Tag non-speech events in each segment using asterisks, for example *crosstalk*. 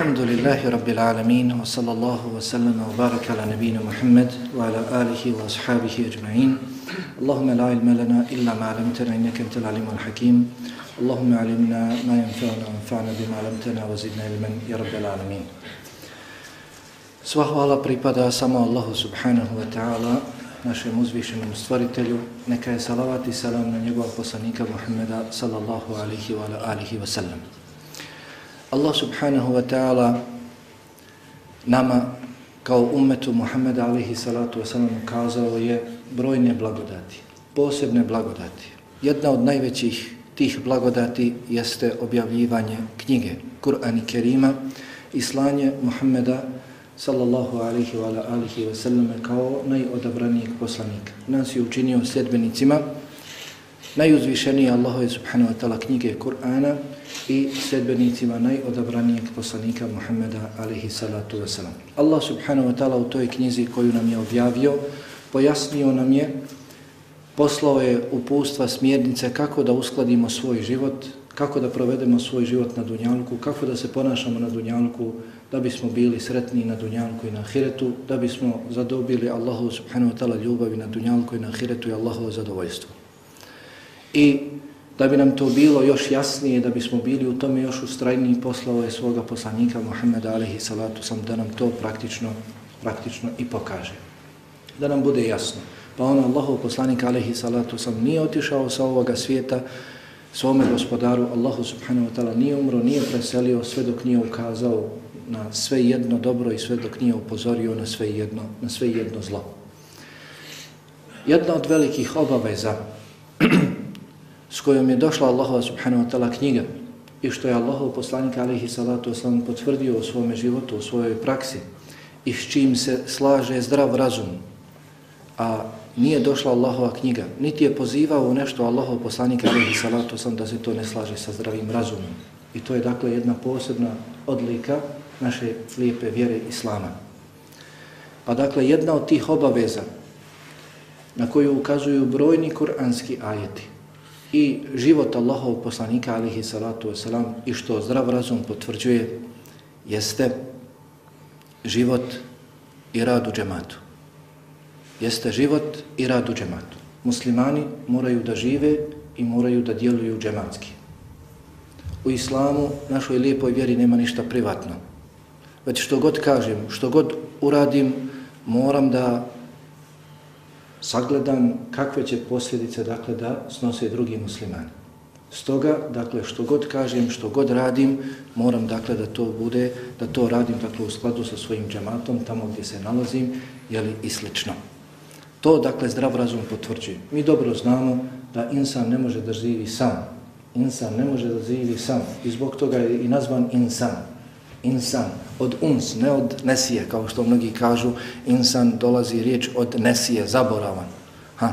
الحمد لله رب العالمين وصلى الله وسلم وبارك على نبينا محمد وعلى آله وأصحابه أجمعين اللهم لا علم لنا إلا ما علمتنا إنك أنت العليم الحكيم اللهم علمنا ما ينفعنا وانفعنا بما علمتنا وزدنا علما يا رب العالمين hvala pripada samo Allahu subhanahu wa ta'ala, našem uzvišenom stvoritelju. Neka je salavat i salam na njegova poslanika Muhammeda sallallahu alihi wa alihi wa sallam. Allah subhanahu wa ta'ala nama kao umetu Muhammeda alihi salatu wasalam ukazao je brojne blagodati, posebne blagodati. Jedna od najvećih tih blagodati jeste objavljivanje knjige Kur'an i Kerima i slanje Muhammeda sallallahu alihi wa alihi wa sallam kao najodabranijeg poslanika. Nas je učinio sljedbenicima najuzvišenije Allahove subhanahu wa ta'ala knjige Kur'ana i sedbenicima najodabranijeg poslanika Muhammeda alaihi salatu wasalam. Allah subhanahu wa ta'ala u toj knjizi koju nam je objavio, pojasnio nam je, poslao je upustva smjernice kako da uskladimo svoj život, kako da provedemo svoj život na dunjalku, kako da se ponašamo na dunjalku, da bismo bili sretni na dunjalku i na ahiretu, da bismo zadobili Allahu subhanahu wa ta'ala ljubavi na dunjalku i na ahiretu i Allahovo zadovoljstvo. I da bi nam to bilo još jasnije, da bismo bili u tome još ustrajniji poslao je svoga poslanika Muhammeda alaihi salatu sam da nam to praktično, praktično i pokaže. Da nam bude jasno. Pa on Allahov poslanik alaihi salatu sam nije otišao sa ovoga svijeta svome gospodaru Allahu subhanahu wa ta'ala nije umro, nije preselio sve dok nije ukazao na sve jedno dobro i sve dok nije upozorio na sve jedno, na sve jedno zlo. Jedna od velikih obaveza s kojom je došla Allahova subhanahu wa ta'ala knjiga i što je Allahov poslanik alaihi salatu wasalam potvrdio u svome životu, u svojoj praksi i s čim se slaže zdrav razum, a nije došla Allahova knjiga, niti je pozivao u nešto Allahov poslanik alaihi salatu wasalam da se to ne slaže sa zdravim razumom. I to je dakle jedna posebna odlika naše lijepe vjere Islama. Pa dakle jedna od tih obaveza na koju ukazuju brojni kuranski ajeti, i život Allahov poslanika alihi salatu wasalam i što zdrav razum potvrđuje jeste život i rad u džematu. Jeste život i rad u džematu. Muslimani moraju da žive i moraju da djeluju džematski. U islamu, našoj lijepoj vjeri, nema ništa privatno. Već što god kažem, što god uradim, moram da sagledam kakve će posljedice dakle da snose drugi muslimani. Stoga, dakle, što god kažem, što god radim, moram dakle da to bude, da to radim dakle u skladu sa svojim džematom, tamo gdje se nalazim, jeli i slično. To, dakle, zdrav razum potvrđuje. Mi dobro znamo da insan ne može da živi sam. Insan ne može da živi sam. I zbog toga je i nazvan insan insan, od uns, ne od nesije, kao što mnogi kažu, insan dolazi riječ od nesije, zaboravan. Ha,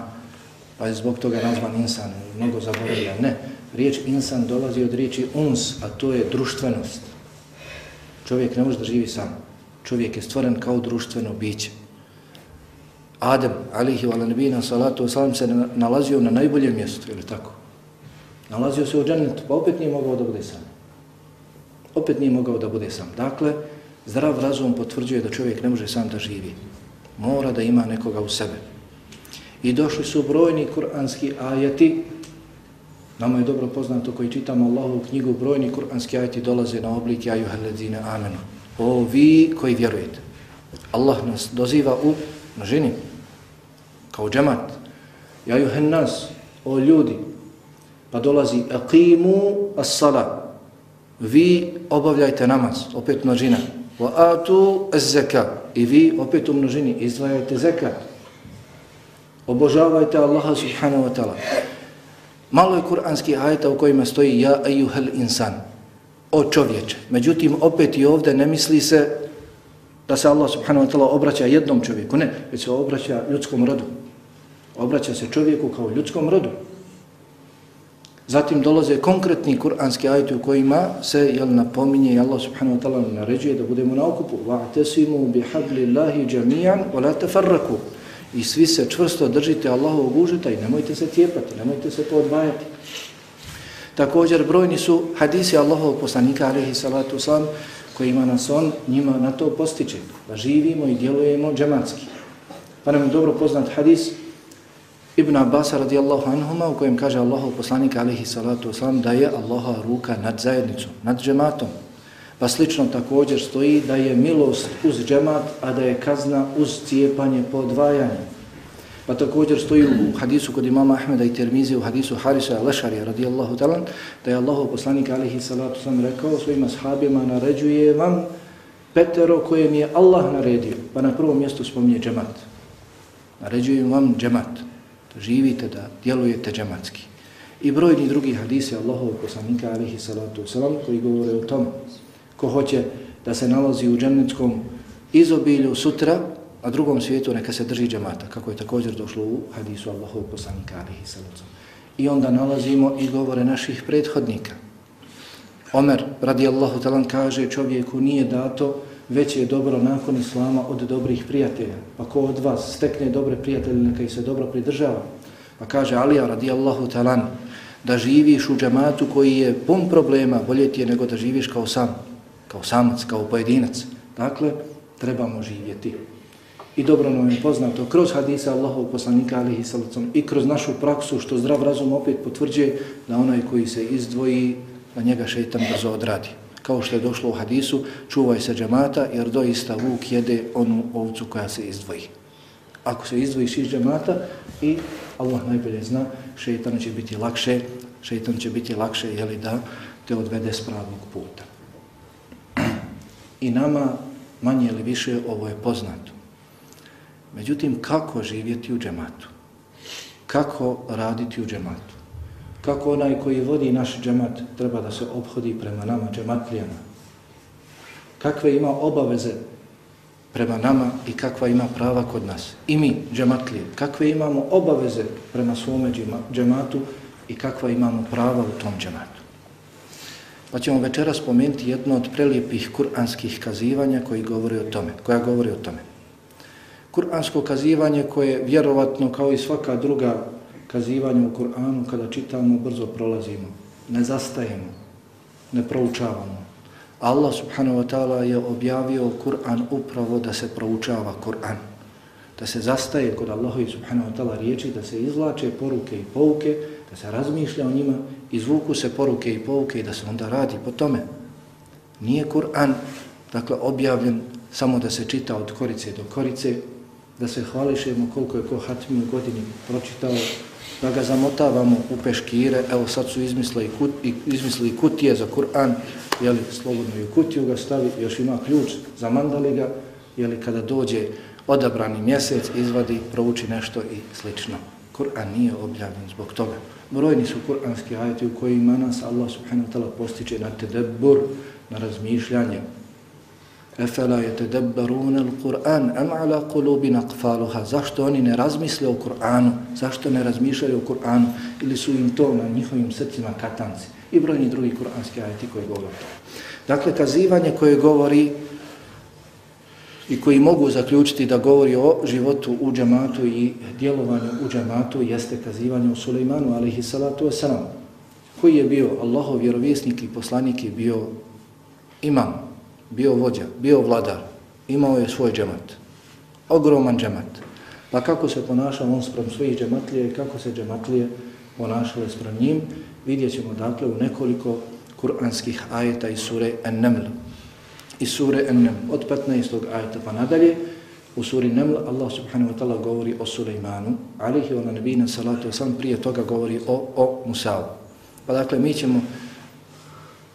pa je zbog toga nazvan insan, mnogo zaboravlja. Ne, riječ insan dolazi od riječi uns, a to je društvenost. Čovjek ne može da živi sam. Čovjek je stvoren kao društveno biće. Adem, alihi wa nabina salatu wasalam, se nalazio na najboljem mjestu, ili tako? Nalazio se u džennetu, pa opet nije mogao da bude sam opet nije mogao da bude sam. Dakle, zdrav razum potvrđuje da čovjek ne može sam da živi. Mora da ima nekoga u sebe. I došli su brojni kuranski ajeti, nama je dobro poznato koji čitamo Allahovu knjigu, brojni kuranski ajeti dolaze na oblik ajuhalladzine amenu. O vi koji vjerujete. Allah nas doziva u množini, kao džemat. Ajuhennas, o ljudi, pa dolazi aqimu as-salat, vi obavljajte namaz, opet množina. Wa atu az-zaka i vi opet u množini izdvajajte zekat. Obožavajte Allaha subhanahu wa ta'ala. Malo je kuranski ajeta u kojima stoji ja ayyuhal insan, o čovječe. Međutim, opet i ovdje ne misli se da se Allah subhanahu wa ta'ala obraća jednom čovjeku. Ne, već se obraća ljudskom rodu. Obraća se čovjeku kao ljudskom rodu. Zatim dolaze konkretni kuranski ajeti u kojima se jel, napominje i Allah subhanahu wa ta'ala naređuje da budemo na okupu. وَعْتَسِمُوا بِحَبْلِ اللَّهِ جَمِيعًا وَلَا تَفَرَّكُوا I svi se čvrsto držite Allahovog užeta i nemojte se cijepati, nemojte se podvajati. Također brojni su hadisi Allahovog poslanika alaihi salatu sam kojima nas on njima na to postiče, da živimo i djelujemo džematski. Pa nam je dobro poznat hadis Ibn Abbas radijallahu anhuma u kojem kaže Allahov poslanik alihi salatu wasalam da je Allaha ruka nad zajednicom, nad džematom. Pa slično također stoji da je milost uz džemat, a da je kazna uz cijepanje po odvajanju. Pa također stoji u hadisu kod imama Ahmeda i Tirmizi u hadisu Harisa Lešarija radijallahu talan da je Allahov poslanik alihi salatu sam rekao svojim ashabima naređuje vam petero koje mi je Allah naredio. Pa na prvom mjestu spominje džemat. Naređujem vam džemat. Živite, da djelujete džematski. I brojni drugi hadise Allahov poslanika alihi salatu wasalam koji govore o tom ko hoće da se nalazi u džemnetskom izobilju sutra, a drugom svijetu neka se drži džemata, kako je također došlo u hadisu Allahov poslanika alihi sallam. I onda nalazimo i govore naših prethodnika. Omer radijallahu talan kaže čovjeku nije dato veće je dobro nakon Islama od dobrih prijatelja. Pa ko od vas stekne dobre prijatelje neka ih se dobro pridržava. Pa kaže Alija radijallahu talan da živiš u džamatu koji je pun problema, bolje ti je nego da živiš kao sam, kao samac, kao pojedinac. Dakle, trebamo živjeti i dobro nam je poznato kroz hadisa Allahov poslanika alihi salacom i kroz našu praksu što zdrav razum opet potvrđuje da onaj koji se izdvoji da njega šeitan brzo odradi. Kao što je došlo u hadisu, čuvaj se džemata jer doista vuk jede onu ovcu koja se izdvoji. Ako se izdvojiš iz džemata i Allah najbolje zna, šeitan će biti lakše, šeitan će biti lakše jeli, da te odvede s pravog puta. I nama manje ili više ovo je poznato. Međutim, kako živjeti u džematu? Kako raditi u džematu? Kako onaj koji vodi naš džemat treba da se obhodi prema nama džematlijama? Kakve ima obaveze prema nama i kakva ima prava kod nas? I mi, džematlije, kakve imamo obaveze prema svome džematu i kakva imamo prava u tom džematu? Pa ćemo večera spomenuti jedno od prelijepih kuranskih kazivanja koji govori o tome, koja govori o tome. Kur'ansko kazivanje koje vjerovatno kao i svaka druga kazivanja u Kur'anu kada čitamo brzo prolazimo, ne zastajemo, ne proučavamo. Allah subhanahu wa ta'ala je objavio Kur'an upravo da se proučava Kur'an. Da se zastaje kod Allahovi subhanahu wa ta'ala riječi, da se izlače poruke i pouke, da se razmišlja o njima, izvuku se poruke i pouke i da se onda radi po tome. Nije Kur'an dakle, objavljen samo da se čita od korice do korice, da se hvališemo koliko je ko hatmi u godini pročitao, da ga zamotavamo u peškire, evo sad su izmislili, kut, izmislili kutije za Kur'an, jeli slobodno i kutiju ga stavi, još ima ključ, zamandali ga, jeli kada dođe odabrani mjesec, izvadi, prouči nešto i slično. Kur'an nije objavljen zbog toga. Brojni su kur'anski ajeti u kojima nas Allah subhanahu wa ta'ala postiče na tedebur, na razmišljanje, Efela je tedebberune al-Qur'an, am ala kulubi naqfaluha. Zašto oni ne razmisle o Kur'anu? Zašto ne razmišljaju o Kur'anu? Ili su im to na njihovim srcima katanci? I brojni drugi kur'anski ajeti koji govore. Dakle, kazivanje koje govori i koji mogu zaključiti da govori o životu u džamatu i djelovanju u džamatu jeste kazivanje u Sulejmanu, alihi salatu wasalam, koji je bio Allahov vjerovjesnik i poslanik je bio imam, bio vođa, bio vladar, imao je svoj džemat, ogroman džemat. Pa kako se ponašao on sprem svojih džematlije i kako se džematlije ponašale sprem njim, vidjet ćemo dakle u nekoliko kuranskih ajeta iz sure An-Naml. Iz sure An-Naml, od 15. ajeta pa nadalje, u suri Naml Allah subhanahu wa ta'ala govori o Sulejmanu, alihi wa nabina salatu sam prije toga govori o, o Musa'u. Pa dakle, mi ćemo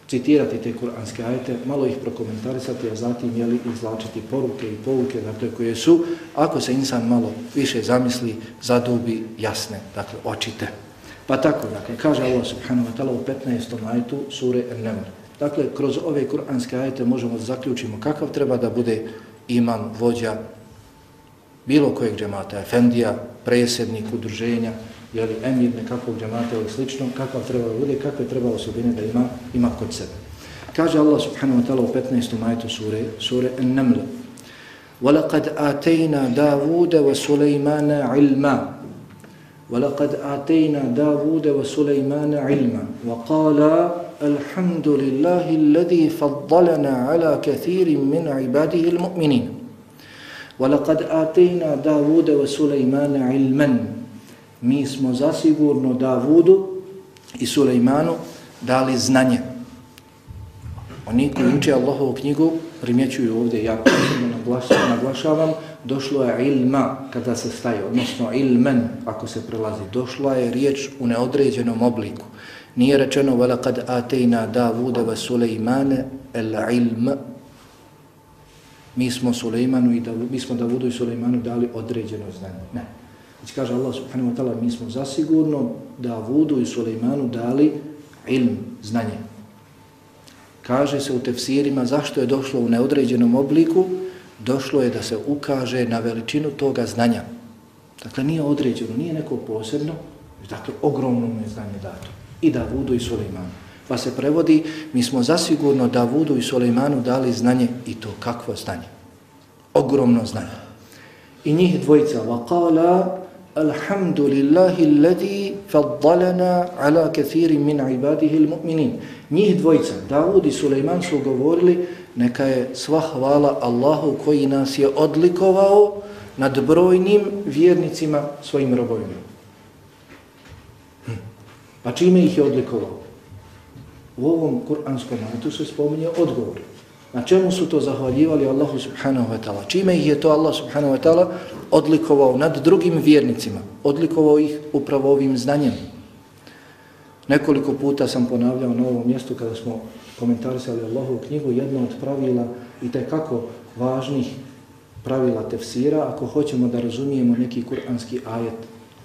citirati te kuranske ajete, malo ih prokomentarisati, a zatim jeli, izlačiti poruke i pouke dakle, koje su, ako se insan malo više zamisli, zadubi jasne, dakle, očite. Pa tako, dakle, kaže Allah subhanahu wa ta'ala u 15. ajetu sure An-Naml. Dakle, kroz ove kuranske ajete možemo da zaključimo kakav treba da bude imam, vođa, bilo kojeg džemata, efendija, presjednik, udruženja, jeli, emir nekakvog džemata ili slično, kakav treba da bude, kakve treba osobine da ima, ima kod sebe. Kaže Allah subhanahu wa ta'ala u 15. majtu sure, sure An-Naml. وَلَقَدْ آتَيْنَا دَاوُودَ وَسُلَيْمَانَ عِلْمًا وَلَقَدْ آتَيْنَا دَاوُودَ وَسُلَيْمَانَ عِلْمًا وَقَالَ Alhamdulillahi alladhi faddalana ala kathirin min ibadihi al-mu'minin. وَلَقَدْ آتَيْنَا دَاوُودَ وَسُلَيْمَانَ عِلْمًا Mi smo zasigurno Davudu i Sulejmanu dali znanje. Oni koji uče Allahovu knjigu primjećuju ovdje, ja naglašavam, naglašavam, došlo je ilma kada se staje, odnosno ilmen ako se prelazi. Došla je riječ u neodređenom obliku. Nije rečeno وَلَقَدْ آتَيْنَا دَاوُودَ وَسُلَيْمَانَ الْعِلْمَ Mi smo Sulejmanu i Davudu, mi smo Davudu i Sulejmanu dali određeno znanje. Ne. Znači kaže Allah subhanahu wa ta'ala, mi smo zasigurno Davudu i Sulejmanu dali ilm, znanje. Kaže se u tefsirima zašto je došlo u neodređenom obliku, došlo je da se ukaže na veličinu toga znanja. Dakle, nije određeno, nije neko posebno, dakle, ogromno je znanje dato. I Davudu i Sulejmanu. Pa se prevodi, mi smo zasigurno Davudu i Sulejmanu dali znanje i to kakvo znanje. Ogromno znanje. I njih dvojica, وَقَالَ الْحَمْدُ لِلَّهِ الَّذِي فَضَّلَنَا عَلَى كَثِيرٍ مِنْ عِبَادِهِ الْمُؤْمِنِينَ Njih dvojica, Davud i Sulejman su govorili, neka je sva hvala Allahu koji nas je odlikovao nad brojnim vjernicima svojim robovima. Hm. Pa čime ih je odlikovao? U ovom kuranskom ajtu se spominje odgovor. Na čemu su to zahvaljivali Allahu subhanahu wa ta'ala? Čime ih je to Allah subhanahu wa ta'ala odlikovao nad drugim vjernicima? Odlikovao ih upravo ovim znanjem. Nekoliko puta sam ponavljao na ovom mjestu kada smo komentarisali Allahu knjigu, jedno od pravila i kako važnih pravila tefsira, ako hoćemo da razumijemo neki kuranski ajet,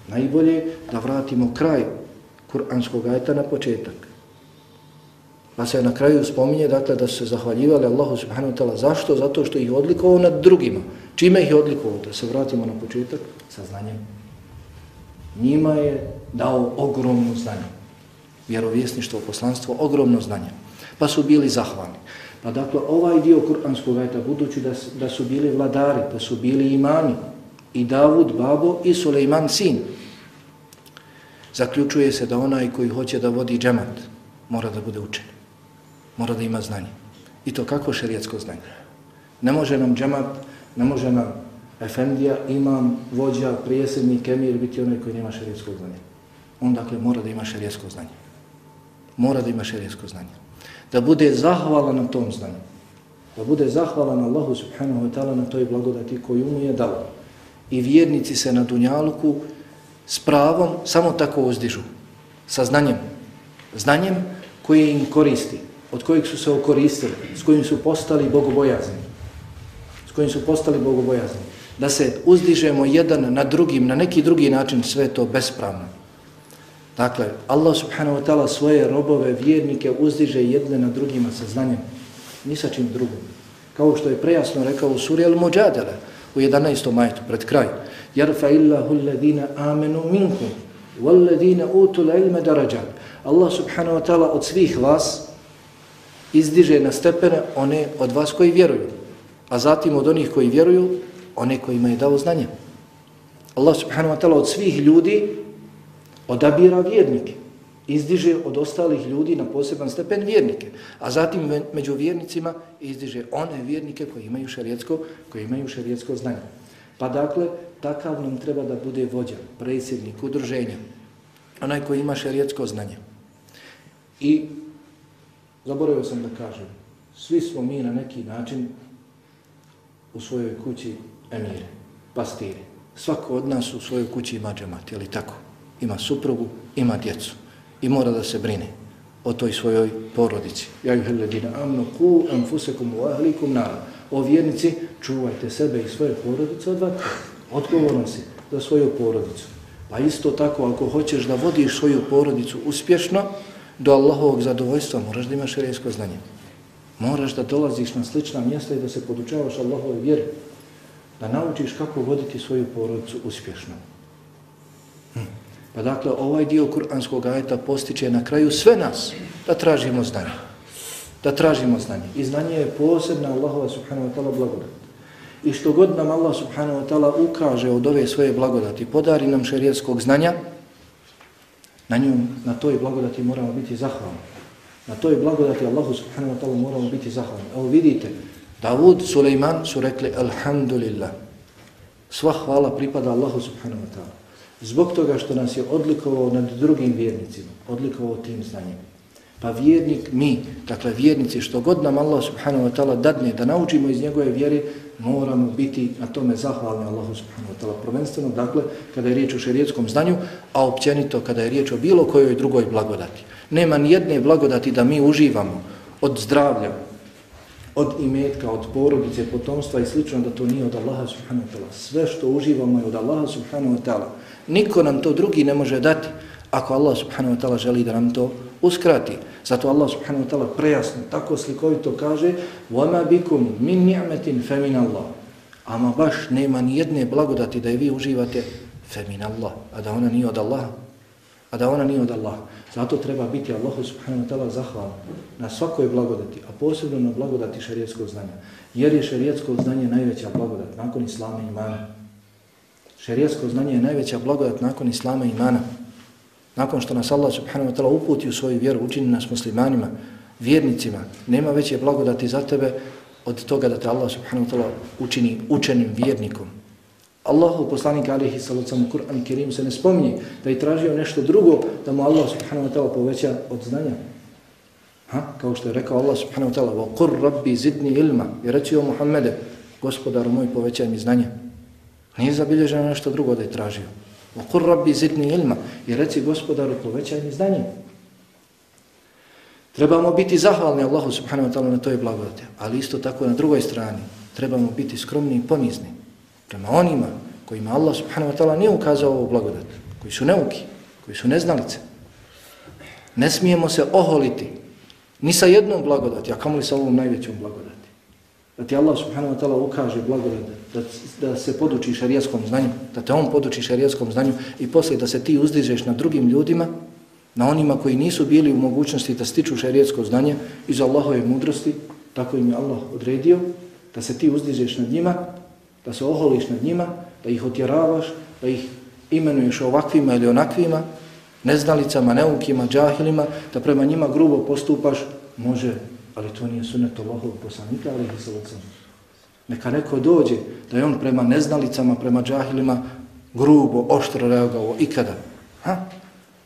najbolje da vratimo kraj kuranskog ajeta na početak. Pa se na kraju spominje dakle, da su se zahvaljivali Allahu subhanahu wa ta'ala. Zašto? Zato što ih odlikovao nad drugima. Čime ih je odlikovao? Da se vratimo na početak sa znanjem. Njima je dao ogromno znanje. Vjerovjesništvo, poslanstvo, ogromno znanje. Pa su bili zahvalni. Pa dakle, ovaj dio kuranskog ajta, budući da, da su bili vladari, da su bili imani, i Davud, babo, i Suleiman, sin, zaključuje se da onaj koji hoće da vodi džemat, mora da bude učen mora da ima znanje. I to kako šerijatsko znanje? Ne može nam džemat, ne može nam efendija, imam, vođa, prijesednik, emir biti onaj koji nema šerijetsko znanje. On dakle mora da ima šerijatsko znanje. Mora da ima šerijatsko znanje. Da bude zahvalan na tom znanju. Da bude zahvalan Allahu subhanahu wa ta'ala na toj blagodati koju mu je dao. I vjernici se na dunjaluku s pravom samo tako uzdižu. Sa znanjem. Znanjem koje im koristi od kojih su se okoristili, s kojim su postali bogobojazni. S kojim su postali bogobojazni. Da se uzdižemo jedan na drugim, na neki drugi način, sve to bespravno. Dakle, Allah subhanahu wa ta'ala svoje robove, vjernike uzdiže jedne na drugima sa znanjem. Ni sa čim drugim. Kao što je prejasno rekao u suri Al-Mujadele u 11. majtu, pred kraj. Jarfa illahu alladina amenu minkum walladhina utul ilme darađan. Allah subhanahu wa ta'ala od svih vas, izdiže na stepene one od vas koji vjeruju, a zatim od onih koji vjeruju, one koji imaju dao znanje. Allah subhanahu wa ta'ala od svih ljudi odabira vjernike, izdiže od ostalih ljudi na poseban stepen vjernike, a zatim među vjernicima izdiže one vjernike koji imaju šarijetsko, koji imaju šarijetsko znanje. Pa dakle, takav nam treba da bude vođa, predsjednik, udruženja, onaj koji ima šarijetsko znanje. I Zaboravio sam da kažem, svi smo mi na neki način u svojoj kući emire, pastiri. Svako od nas u svojoj kući ima džemat, je li tako? Ima suprugu, ima djecu i mora da se brine o toj svojoj porodici. Ja ju heledina, amnu ku anfusekum u ahlikum nara. O vjernici, čuvajte sebe i svoje porodice od vatre. Odgovorno si za svoju porodicu. Pa isto tako, ako hoćeš da vodiš svoju porodicu uspješno, do Allahovog zadovoljstva moraš da imaš šerijsko znanje. Moraš da dolaziš na slična mjesta i da se podučavaš Allahove vjeri. Da naučiš kako voditi svoju porodicu uspješno. Hm. Pa dakle, ovaj dio kuranskog ajeta postiče na kraju sve nas da tražimo znanje. Da tražimo znanje. I znanje je posebna Allahova subhanahu wa ta'ala blagodat. I što god nam Allah subhanahu wa ta'ala ukaže od ove svoje blagodati, podari nam šerijetskog znanja, Na njom, na toj blagodati moramo biti zahvalni. Na toj blagodati Allahu subhanahu wa ta'ala moramo biti zahvalni. Evo vidite, Davud, Suleiman su rekli Alhamdulillah. Sva hvala pripada Allahu subhanahu wa ta'ala. Zbog toga što nas je odlikovao nad drugim vjernicima, odlikovao tim znanjem. Pa vjernik, mi, dakle vjernici, što god nam Allah subhanahu wa ta'ala dadne da naučimo iz njegove vjere, moramo biti na tome zahvalni Allahu subhanahu wa ta'ala. Prvenstveno, dakle, kada je riječ o šerijetskom znanju, a općenito kada je riječ o bilo kojoj drugoj blagodati. Nema ni jedne blagodati da mi uživamo od zdravlja, od imetka, od porodice, potomstva i slično, da to nije od Allaha subhanahu wa ta'ala. Sve što uživamo je od Allaha subhanahu wa ta'ala. Niko nam to drugi ne može dati ako Allah subhanahu wa ta'ala želi da nam to uskrati. Zato Allah subhanahu wa ta'ala prejasno, tako slikovito kaže وَمَا بِكُمْ مِنْ نِعْمَةٍ فَمِنَ اللَّهِ Ama baš nema ni jedne blagodati da je vi uživate فَمِنَ اللَّهِ A da ona nije od Allaha. A da ona nije od Allaha. Zato treba biti Allahu subhanahu wa ta'ala zahvalan na svakoj blagodati, a posebno na blagodati šarijetskog znanja. Jer je šarijetsko znanje najveća blagodat nakon Islama i imana. Šarijetsko znanje je najveća blagodat nakon Islama i imana. Nakon što nas Allah subhanahu wa ta'ala uputi u svoju vjeru, učini nas muslimanima, vjernicima, nema veće blagodati za tebe od toga da te Allah subhanahu wa ta'ala učini učenim vjernikom. Allahu poslanik alihi sallam u Kur'an i Kerim se ne spominje da je tražio nešto drugo da mu Allah subhanahu wa ta'ala poveća od znanja. Ha? Kao što je rekao Allah subhanahu wa ta'ala وَقُرْ رَبِّ زِدْنِ ilma i reći o Muhammede gospodaru moj povećaj mi znanja. Nije zabilježeno nešto drugo da je tražio. وَقُرْ رَبِّ زِدْنِ ilma i reci gospodaru povećaj mi znanje. Trebamo biti zahvalni Allahu subhanahu wa ta'ala na toj blagodati, ali isto tako na drugoj strani trebamo biti skromni i ponizni prema onima kojima Allah subhanahu wa ta'ala nije ukazao ovu blagodat, koji su neuki, koji su neznalice. Ne smijemo se oholiti ni sa jednom blagodati, a kamo li sa ovom najvećom blagodati. Da ti Allah subhanahu wa ta'ala ukaže blagodat, da, da se poduči šarijaskom znanju, da te on poduči šarijaskom znanju i poslije da se ti uzdižeš na drugim ljudima, na onima koji nisu bili u mogućnosti da stiču šarijetsko znanje iz Allahove mudrosti, tako im je Allah odredio, da se ti uzdižeš nad njima da se oholiš nad njima, da ih otjeravaš, da ih imenuješ ovakvima ili onakvima, neznalicama, neukima, džahilima, da prema njima grubo postupaš, može, ali to nije sunet Allahov poslanika, ali ih Neka neko dođe da je on prema neznalicama, prema džahilima, grubo, oštro reagovao ikada. Ha?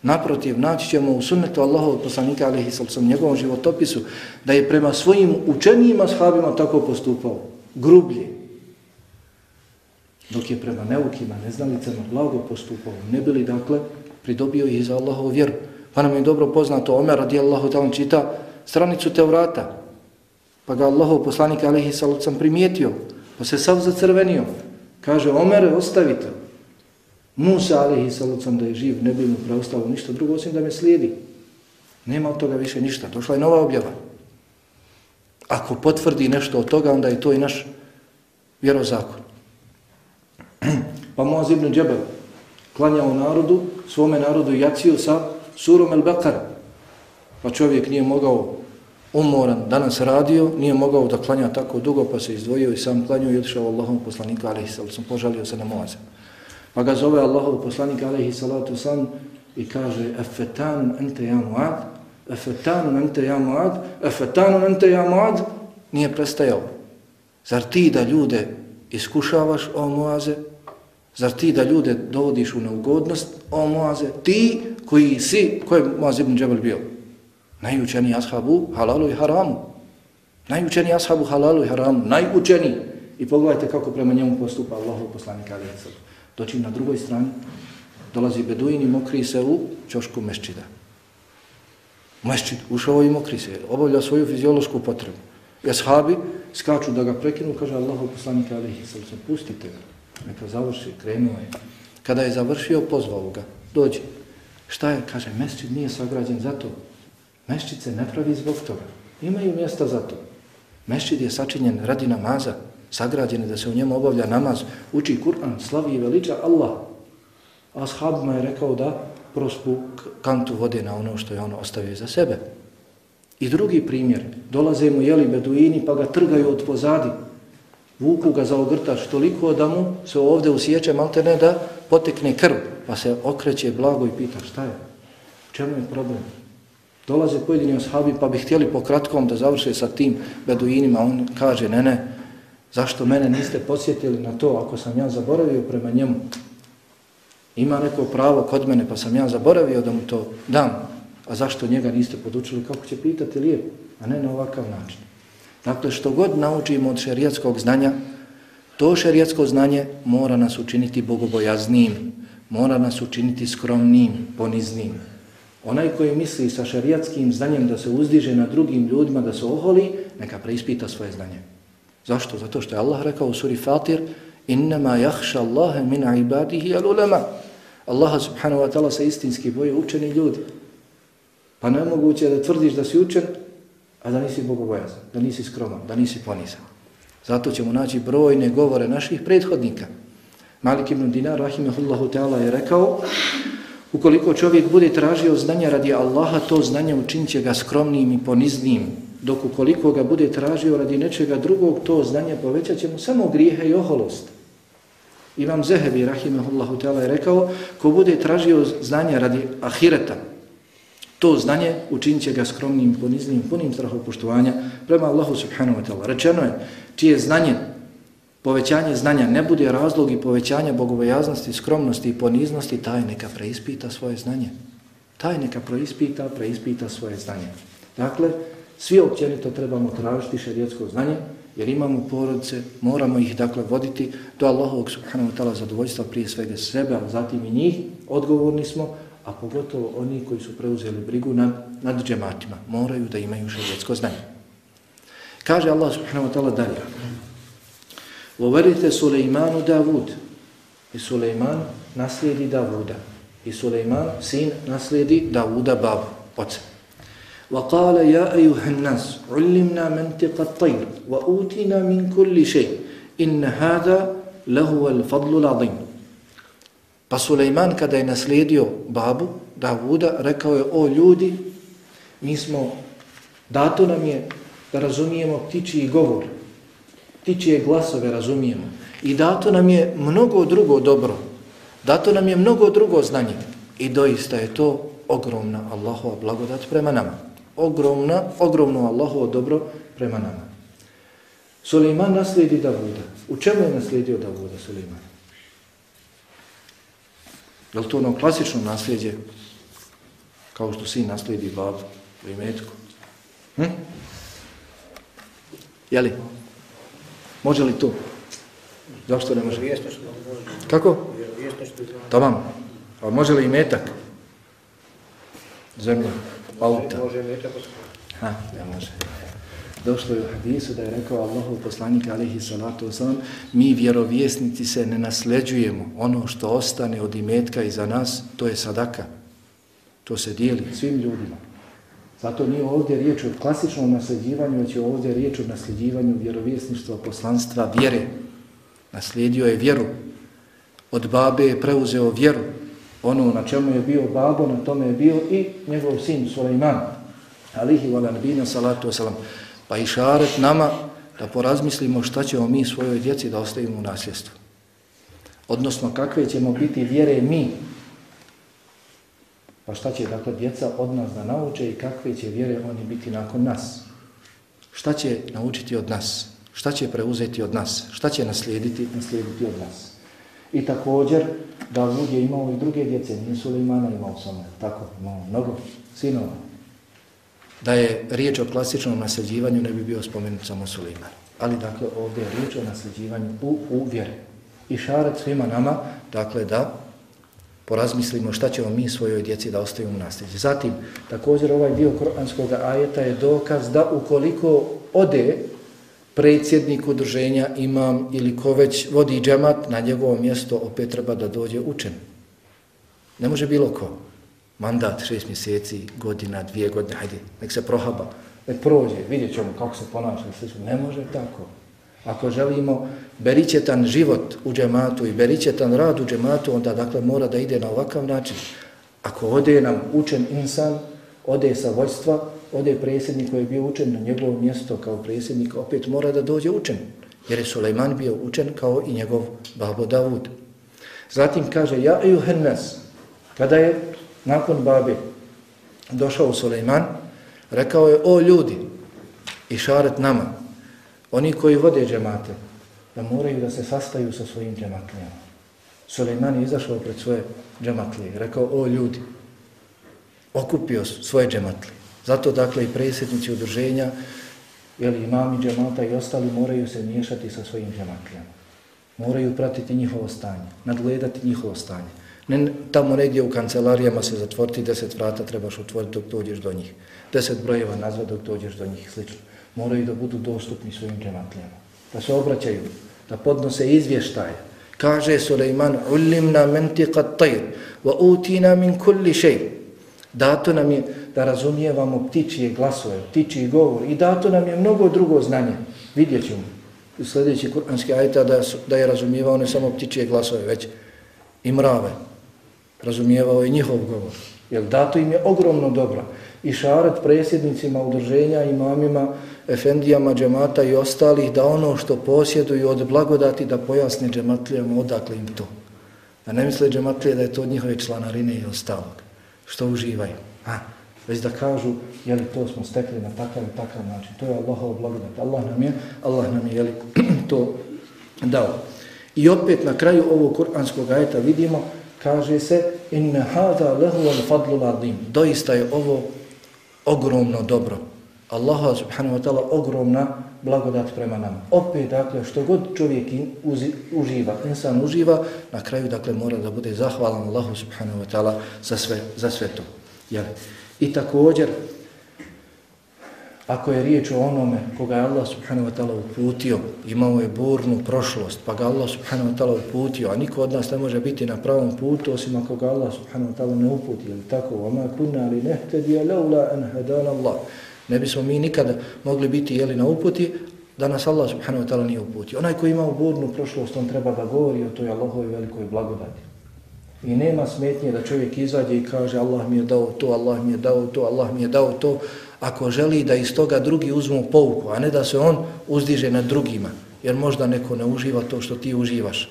Naprotiv, naći ćemo u sunnetu Allahov poslanika, ali ih njegovom životopisu, da je prema svojim učenijima shabima tako postupao. Grublje, dok je prema neukima, neznalicama, blago postupao, ne bili dakle pridobio ih za Allahovu vjeru. Pa nam je dobro poznato, Omer radijallahu ta'ala čita stranicu Tevrata, pa ga Allahov poslanik alaihi salucam primijetio, pa se sav zacrvenio. Kaže, Omer, ostavite. Musa alaihi salucam da je živ, ne bi mu preostalo ništa drugo, osim da me slijedi. Nema od toga više ništa, došla je nova objava. Ako potvrdi nešto od toga, onda je to i naš vjerozakon. *clears throat* Pa Moaz ibn Džebel klanjao narodu, svome narodu jaciju sa surom el Bekara. Pa čovjek nije mogao umoran, danas radio, nije mogao da klanja tako dugo, pa se izdvojio i sam klanjao i odšao Allahom poslanika, alaihi salatu sam požalio se na Moaza. Pa ga zove Allahov poslanika, alaihi salatu sam, i kaže, efetanun ente ja muad, efetanun ente ja muad, efetanun ente ja muad, nije prestajao. Zar ti da ljude iskušavaš, o Moaze, Zar ti da ljude dovodiš u neugodnost, o Moaze, ti koji si, ko je Moaz ibn Džabal bio? Najučeni ashabu halalu i haramu. Najučeni ashabu halalu i haramu, najučeni. I pogledajte kako prema njemu postupa Allahov poslanik Ali Hasan. Doći na drugoj strani, dolazi Beduin i mokri se u čošku meščida. Meščid, ušao i mokri se, obavlja svoju fiziološku potrebu. I ashabi skaču da ga prekinu, kaže Allahov poslanik Ali Hasan, pustite ga neka završi, krenuo je. Kada je završio, pozvao ga, dođi. Šta je? Kaže, mesčid nije sagrađen za to. Se ne pravi zbog toga. Imaju mjesta za to. Mesčid je sačinjen radi namaza, sagrađen je da se u njemu obavlja namaz, uči Kur'an, slavi i veliča Allah. Ashab je rekao da prospu kantu vode na ono što je ono ostavio za sebe. I drugi primjer, dolaze mu jeli beduini pa ga trgaju od pozadi, vuku ga za ogrtač toliko da mu se ovdje usjeće malte ne da potekne krv, pa se okreće blago i pita šta je, čemu je problem? Dolaze pojedini ashabi pa bi htjeli po kratkom da završe sa tim beduinima. On kaže, ne, ne, zašto mene niste posjetili na to ako sam ja zaboravio prema njemu? Ima neko pravo kod mene pa sam ja zaboravio da mu to dam. A zašto njega niste podučili? Kako će pitati lijepo, a ne na ovakav način. Dakle, što god naučimo od šerijatskog znanja, to šerijatsko znanje mora nas učiniti bogobojaznim, mora nas učiniti skromnim, poniznim. Onaj koji misli sa šarijatskim znanjem da se uzdiže na drugim ljudima, da se oholi, neka preispita svoje znanje. Zašto? Zato što je Allah rekao u suri Fatir Innama jahša Allahe min ibadihi al ulema. Allah subhanahu wa ta'ala se istinski boje učeni ljudi. Pa nemoguće da tvrdiš da si učen, a da nisi bogobojazan, da nisi skroman, da nisi ponizan. Zato ćemo naći brojne govore naših prethodnika. Malik ibn Dinar, rahimahullahu ta'ala, je rekao Ukoliko čovjek bude tražio znanja radi Allaha, to znanje učinit će ga skromnim i poniznim. Dok ukoliko ga bude tražio radi nečega drugog, to znanje povećat će mu samo grijehe i oholost. Imam Zehebi, rahimahullahu ta'ala, je rekao, ko bude tražio znanja radi ahireta, to znanje učinit će ga skromnim, poniznim, punim strahopoštovanja prema Allahu subhanahu wa ta'ala. Rečeno je, čije znanje povećanje znanja ne bude razlog i povećanja bogovojaznosti, skromnosti i poniznosti, taj neka preispita svoje znanje. Taj neka preispita, preispita svoje znanje. Dakle, svi općenito trebamo tražiti šarijetsko znanje, jer imamo porodice, moramo ih dakle voditi do Allahovog subhanahu wa ta'ala zadovoljstva prije svega sebe, a zatim i njih, odgovorni smo, a pogotovo oni koji su preuzeli brigu nad, nad džematima, moraju da imaju šarijetsko znanje. Kaže Allah subhanahu wa ta'ala dalje, Uverite Sulejmanu Davud. I Sulejman naslijedi Davuda. I Sulejman, sin, naslijedi Davuda babu, oca. وقال يا أيها الناس علمنا منطق الطير وأوتنا من كل شيء إن هذا لهو الفضل العظيم Pa Sulejman kada je naslijedio babu Davuda, rekao je, o ljudi, mi smo, dato nam je da razumijemo ptiči govor, tičije glasove razumijemo. I dato nam je mnogo drugo dobro. Dato nam je mnogo drugo znanje. I doista je to ogromna Allahova blagodat prema nama. Ogromna, ogromno Allahovo dobro prema nama. Suleiman naslijedi Davuda. U čemu je naslijedio Davuda Suleiman? Je li to ono klasično nasljeđe kao što sin naslijedi babu u imetku? Hm? Jeli? Može li to? Zašto ne može? Kako? Tamam. A može li i metak? Zemlja, auta. Može metak. Ha, ne može. Došlo je u hadisu da je rekao Allahov poslanik alihi salatu wasalam mi vjerovjesnici se ne nasleđujemo ono što ostane od imetka iza nas, to je sadaka. To se dijeli svim ljudima. Pa Zato nije ovdje riječ o klasičnom nasljeđivanju, već je ovdje riječ o nasljeđivanju vjerovjesništva, poslanstva, vjere. Naslijedio je vjeru. Od babe je preuzeo vjeru. Ono na čemu je bio babo, na tome je bio i njegov sin Suleiman. Alihi wa nabina salatu wasalam. Pa i šaret nama da porazmislimo šta ćemo mi svojoj djeci da ostavimo u nasljedstvu. Odnosno kakve ćemo biti vjere mi Pa šta će dakle djeca od nas da nauče i kakve će vjere oni biti nakon nas? Šta će naučiti od nas? Šta će preuzeti od nas? Šta će naslijediti, naslijediti od nas? I također, da je imao i druge djece, nije Suleimana imao samo, tako, imao mnogo sinova. Da je riječ o klasičnom nasljeđivanju, ne bi bio spomenut samo Suleiman. Ali, dakle, ovdje je riječ o nasljeđivanju u, u vjeri. I šarat svima nama, dakle, da porazmislimo šta ćemo mi svojoj djeci da ostavimo u nasljeđe. Zatim, također ovaj dio koranskog ajeta je dokaz da ukoliko ode predsjednik udruženja, imam ili ko već vodi džemat, na njegovo mjesto opet treba da dođe učen. Ne može bilo ko. Mandat, šest mjeseci, godina, dvije godine, hajde, nek se prohaba, nek prođe, vidjet ćemo kako se ponaša. Ne može tako. Ako želimo beričetan život u džematu i beričetan rad u džematu, onda dakle mora da ide na ovakav način. Ako ode nam učen insan, ode sa vojstva, ode predsjednik koji je bio učen na njegovo mjesto kao predsjednik, opet mora da dođe učen. Jer je Sulejman bio učen kao i njegov babo Davud. Zatim kaže, ja i uhennes, kada je nakon babe došao Sulejman, rekao je, o ljudi, i šaret nama, oni koji vode džemate, da moraju da se sastaju sa svojim džematlijama. Suleiman je izašao pred svoje džematlije rekao, o ljudi, okupio svoje džematlije. Zato dakle i presjednici udruženja, jeli imami džemata i ostali moraju se miješati sa svojim džematlijama. Moraju pratiti njihovo stanje, nadgledati njihovo stanje. Ne tamo negdje u kancelarijama se zatvoriti, deset vrata trebaš otvoriti dok dođeš do njih. Deset brojeva nazva dok dođeš do njih, slično. Moraju da budu dostupni svojim džematljama, Da se obraćaju, da podnose izvještaje. Kaže Suleiman, ulimna mentiqa tajr, wa utina min kulli šej. Dato nam je da razumijevamo ptičije glasove, ptičiji govor i dato nam je mnogo drugo znanje. Vidjet ćemo u sljedeći kuranski ajta da, da je razumijevao ne samo ptičije glasove, već i mrave. Razumijevao je njihov govor. Jer dato im je ogromno dobro. I šaret presjednicima udrženja, imamima, efendijama, džemata i ostalih da ono što posjeduju od blagodati da pojasne džematlijama odakle im to. Da ne misle džematlije da je to od njihove članarine i ostalog. Što uživaju. Ha već da kažu jel to smo stekli na takav i takav način. To je Allahov blagodat. Allah nam je, Allah nam je jeli, *clears throat* to dao. I opet na kraju ovog kuranskog ajeta vidimo, kaže se inna hada lahu al fadlu ladim. Doista je ovo ogromno dobro. Allahu subhanahu wa ta'ala ogromna blagodat prema nama. Opet, dakle, što god čovjek uzi, uživa, insan uživa, na kraju, dakle, mora da bude zahvalan Allahu subhanahu wa ta'ala za sve, za sve to. Jel? I također, ako je riječ o onome koga je Allah subhanahu wa ta'ala uputio, imao je burnu prošlost, pa ga Allah subhanahu wa ta'ala uputio, a niko od nas ne može biti na pravom putu, osim ako ga Allah subhanahu wa ta'ala ne uputi, ili tako, وَمَا كُنَّا لِنَهْتَدِيَ لَوْلَا أَنْ هَدَانَ اللَّهِ Ne bismo mi nikada mogli biti jeli na uputi, da nas Allah subhanahu wa ta'ala nije uputio. Onaj koji ima burnu prošlost, on treba da govori o toj Allahove velikoj blagodati. I nema smetnje da čovjek izađe i kaže Allah mi je dao to, Allah mi je dao to, Allah mi je dao to, ako želi da iz toga drugi uzmu pouku, a ne da se on uzdiže nad drugima, jer možda neko ne uživa to što ti uživaš.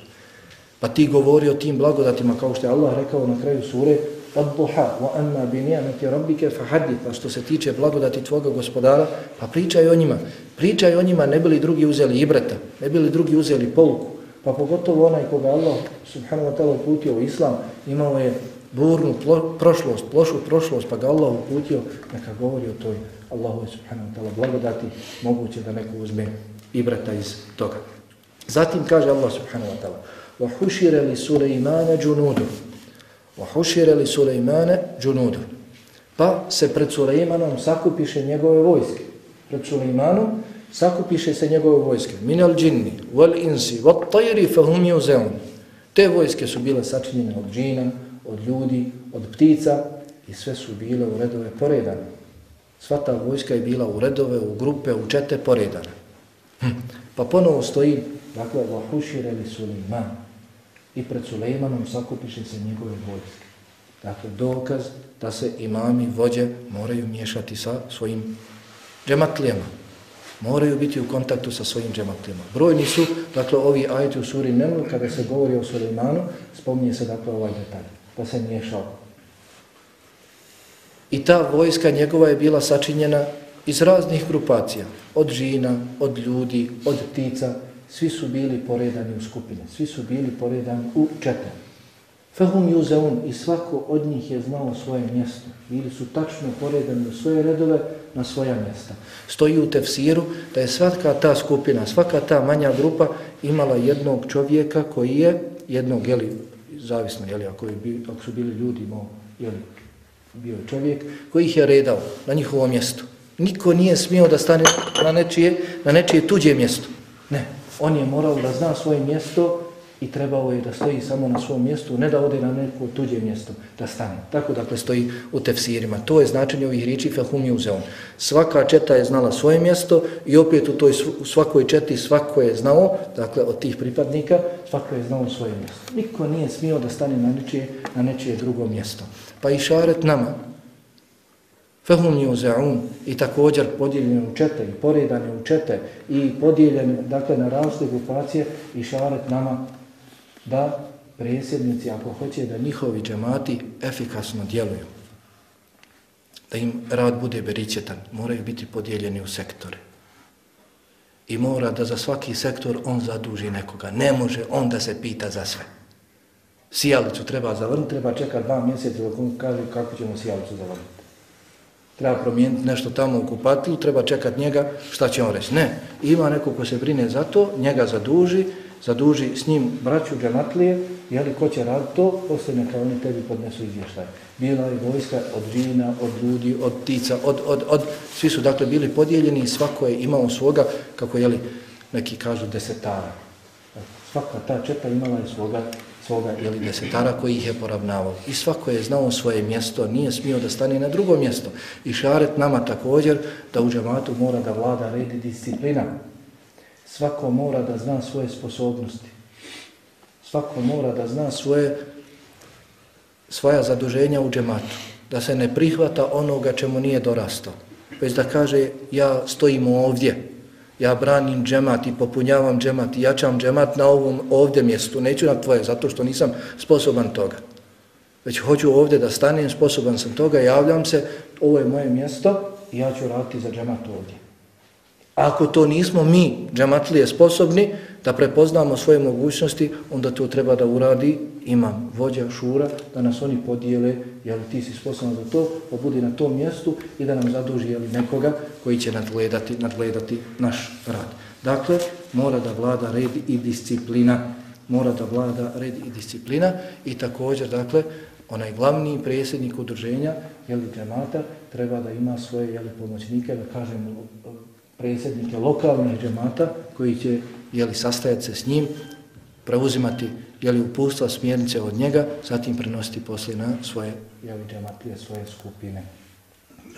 Pa ti govori o tim blagodatima, kao što je Allah rekao na kraju sure, Adduha, wa anna bi nijameti rabbike fahadith, a pa što se tiče blagodati tvoga gospodara, pa pričaj o njima. Pričaj o njima, ne bili drugi uzeli ibreta, ne bili drugi uzeli pouku. Pa pogotovo onaj koga Allah subhanahu wa ta'ala uputio u islam, imao je burnu plo, prošlost, plošu prošlost, pa ga Allah uputio, neka govori o toj Allahu subhanahu wa ta'ala blagodati, moguće da neko uzme i brata iz toga. Zatim kaže Allah subhanahu wa ta'ala, وَحُشِرَ لِسُلَيْمَانَ جُنُودُ وَحُشِرَ لِسُلَيْمَانَ جُنُودُ Pa se pred Sulejmanom sakupiše njegove vojske. Pred Sulejmanom sakupiše se njegove vojske. Minal džinni, wal insi, wat tajri, fahum je uzeun. Te vojske su bile sačinjene od džina, od ljudi, od ptica i sve su bile u redove poredane. Sva ta vojska je bila u redove, u grupe, u čete poredane. Hm. Pa ponovo stoji, dakle, vahušireli Suleiman. I pred Suleimanom sakupiše se njegove vojske. Dakle, dokaz da se imami, vođe moraju miješati sa svojim džematlijama moraju biti u kontaktu sa svojim džematlijama. Brojni su, dakle, ovi ajti u suri Nemlu, kada se govori o Suleimanu, spominje se, dakle, ovaj detalj, da se miješao. I ta vojska njegova je bila sačinjena iz raznih grupacija, od žina, od ljudi, od ptica, svi su bili poredani u skupine, svi su bili poredani u četne. Fahum juzeun i svako od njih je znao svoje mjesto. Bili su tačno poredani u svoje redove na svoja mjesta. Stoji u tefsiru da je svaka ta skupina, svaka ta manja grupa imala jednog čovjeka koji je, jednog, jeli, zavisno, jeli, ako, je, ako su bili ljudi, mo, jeli, bio je čovjek, koji ih je redao na njihovo mjesto. Niko nije smio da stane na nečije, na nečije tuđe mjesto. Ne, on je morao da zna svoje mjesto i trebao je da stoji samo na svom mjestu, ne da ode na neko tuđe mjesto da stane. Tako dakle stoji u tefsirima. To je značenje ovih riječi fahum yuzeon. Svaka četa je znala svoje mjesto i opet u toj u svakoj četi svako je znao, dakle od tih pripadnika, svako je znao svoje mjesto. Niko nije smio da stane na nečije, na nečije drugo mjesto. Pa i šaret nama, Fahum yuzaun i također podijeljene u čete i poredane u čete i podijeljene dakle na različite grupacije i šaret nama da presjednici, ako hoće da njihovi džemati efikasno djeluju. da im rad bude beričetan, moraju biti podijeljeni u sektore. I mora da za svaki sektor on zaduži nekoga. Ne može on da se pita za sve. Sijalicu treba zavrnuti, treba čekati dva mjeseca dok on kaže kako ćemo sijalicu zavrnuti. Treba promijeniti nešto tamo u kupatilu, treba čekati njega, šta će on reći. Ne, ima neko ko se brine za to, njega zaduži, zaduži s njim braću džematlije, jeli ko će raditi to, poslije neka oni tebi podnesu izvještaj. Bila je vojska od žina, od ljudi, od tica, od, od, od, svi su dakle bili podijeljeni i svako je imao svoga, kako jeli neki kažu, desetara. Svaka ta četa imala je svoga, svoga jeli, desetara koji ih je poravnavao. I svako je znao svoje mjesto, nije smio da stane na drugo mjesto. I šaret nama također da u džematu mora da vlada red i disciplina. Svako mora da zna svoje sposobnosti. Svako mora da zna svoje svoja zaduženja u džematu. Da se ne prihvata onoga čemu nije dorastao. Već da kaže ja stojim ovdje, ja branim džemat i popunjavam džemat i jačam džemat na ovom ovdje mjestu. Neću na tvoje, zato što nisam sposoban toga. Već hoću ovdje da stanem, sposoban sam toga, javljam se, ovo je moje mjesto i ja ću raditi za džemat ovdje. Ako to nismo mi, džematlije, sposobni da prepoznamo svoje mogućnosti, onda to treba da uradi imam, vođa, šura, da nas oni podijele, jel ti si sposoban za to, pa budi na tom mjestu i da nam zaduži jel, nekoga koji će nadgledati, nadgledati naš rad. Dakle, mora da vlada red i disciplina. Mora da vlada red i disciplina i također, dakle, onaj glavni predsjednik udruženja, jel, džemata, treba da ima svoje jel, pomoćnike, da kažem, predsjednike lokalnih džemata koji će jeli, sastajati se s njim, preuzimati jeli, upustva, smjernice od njega, zatim prenositi poslije na svoje jeli, džematije, svoje skupine.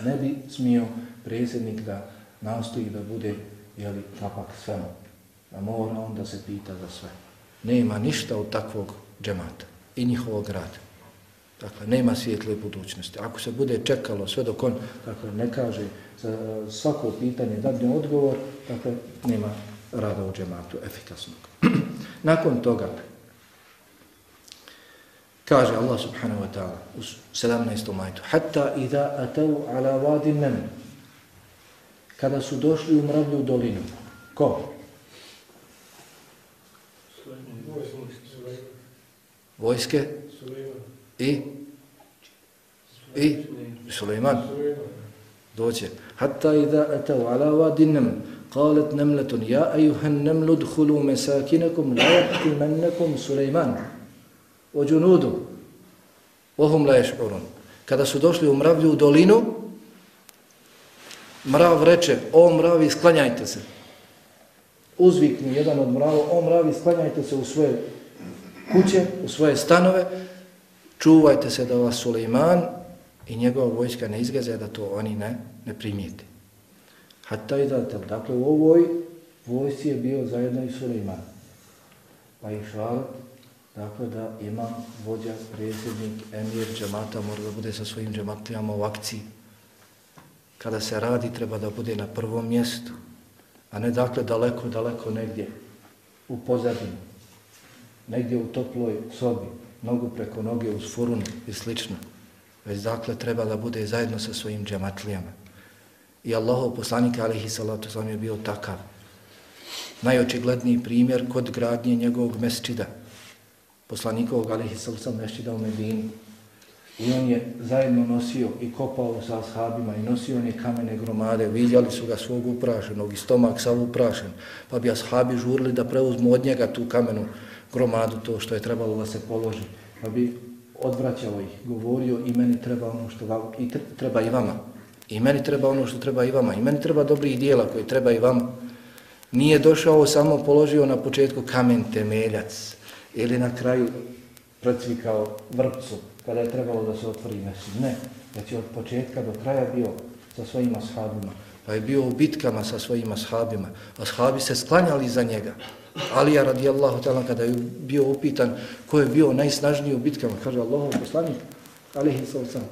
Ne bi smio predsjednik da nastoji da bude jeli, kapak svemu. Da mora on da se pita za sve. Nema ništa od takvog džemata i njihovog rada. Dakle, nema svijetle budućnosti. Ako se bude čekalo sve dok on dakle, ne kaže za svako pitanje dadne odgovor, dakle, nema rada u džematu efikasnog. *clears throat* Nakon toga, kaže Allah subhanahu wa ta'ala u 17. majtu, hatta idha atavu ala vadi nem, kada su došli u mravlju dolinu, ko? Vojske i i Suleiman doće hatta idha atavu ala vadi nem, قالت نملة يا أيها النمل ادخلوا مساكنكم لا يحكمنكم سليمان وجنوده وهم لا يشعرون Kada su došli u mravlju u dolinu, mrav reče, o mravi, sklanjajte se. Uzvikni jedan od mrava, o mravi, sklanjajte se u svoje kuće, u svoje stanove, čuvajte se da vas Suleiman i njegova vojska ne izgaze da to oni ne, ne primijete. Hatta i datel. Dakle, u ovoj vojsci je bio zajedno i Suleiman. Pa i šalat, dakle, da ima vođa, predsjednik, emir, džemata, mora da bude sa svojim džamatijama u akciji. Kada se radi, treba da bude na prvom mjestu, a ne dakle daleko, daleko negdje, u pozadini, negdje u toploj sobi, nogu preko noge uz furunu i slično. Već dakle treba da bude zajedno sa svojim džematlijama. I Allahov poslanik alihi salatu sam je bio takav. Najočigledniji primjer kod gradnje njegovog mesčida. Poslanikovog alihi salatu sam mesčida u Medini. I on je zajedno nosio i kopao sa ashabima i nosio one kamene gromade. Vidjeli su ga svog uprašenog i stomak sav uprašen. Pa bi ashabi žurili da preuzmu od njega tu kamenu gromadu, to što je trebalo da se položi. Pa bi odvraćao ih, govorio i meni treba ono što vam, i treba i vama. I meni treba ono što treba i vama. I meni treba dobrih dijela koje treba i vama. Nije došao samo položio na početku kamen temeljac ili na kraju procvikao vrpcu kada je trebalo da se otvori mesi. Ne, već je od početka do kraja bio sa svojima shabima. Pa je bio u bitkama sa svojima shabima. A shabi se sklanjali za njega. Alija radijallahu ta'ala kada je bio upitan ko je bio najsnažniji u bitkama, kaže Allahov poslanik, alihi sallam,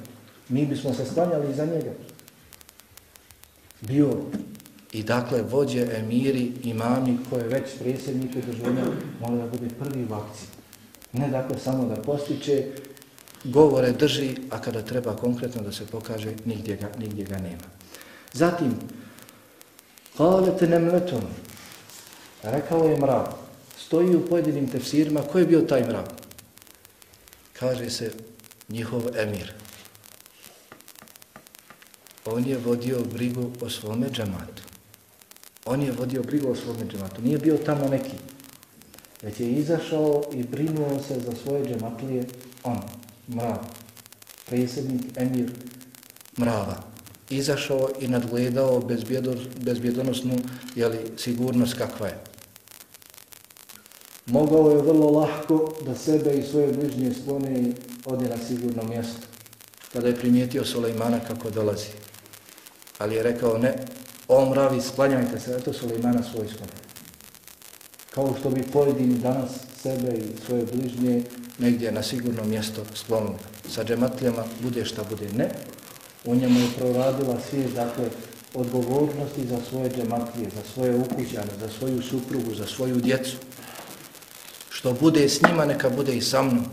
mi bismo se stanjali za njega bio i dakle vođe, emiri, imami koje je već predsjednik državlja mora da bude prvi u akciji. Ne dakle samo da postiče govore drži, a kada treba konkretno da se pokaže, nigdje ga, nigdje ga nema. Zatim, kalete nemletom, rekao je mrav, stoji u pojedinim tefsirima, ko je bio taj mrav? Kaže se njihov emir. On je vodio brigu o svome džamatu. On je vodio brigu o svome džamatu. Nije bio tamo neki. Već je izašao i brinuo se za svoje džematlije on, mrav, predsjednik, emir mrava. Izašao i nadgledao bezbjedonosnu jeli, sigurnost kakva je. Mogao je vrlo lahko da sebe i svoje bližnje sklone i ode na sigurno mjesto. Kada je primijetio Sulejmana kako dolazi. Ali je rekao ne, o mravi, sklanjajte se, eto Sulejmana svoj sklone kao što bi pojedini danas sebe i svoje bližnje negdje na sigurno mjesto sklonili. Sa džematljama bude šta bude ne. U njemu je proradila svijet, dakle, odgovornosti za svoje džematlije, za svoje ukućane, za svoju suprugu, za svoju djecu. Što bude s njima, neka bude i sa mnom.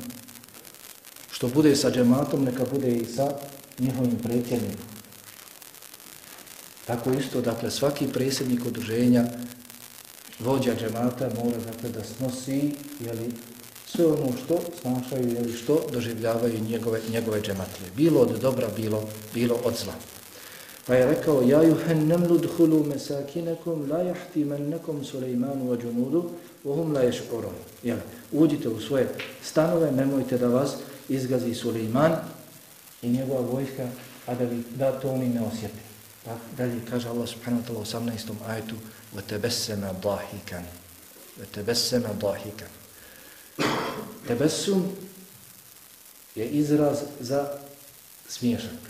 Što bude sa džematom, neka bude i sa njihovim predsjednikom. Tako isto, dakle, svaki predsjednik udruženja vođa džemata mora dakle, da snosi jeli, sve ono što snašaju jeli, što doživljavaju njegove, njegove džematlije. Bilo od dobra, bilo, bilo od zla. Pa je rekao, ja juhen nemlu dhulu la jahti mennekom Sulejmanu wa džunudu vohum la ješ orom. Jeli, uđite u svoje stanove, nemojte da vas izgazi Sulejman i njegova vojska, a da, vi, da to oni ne osjeti. Pa dalje kaže Allah subhanahu wa ta'la u 18. ajetu وتبسم ضاحكا وتبسم ضاحكا تبسم je izraz za smiješak.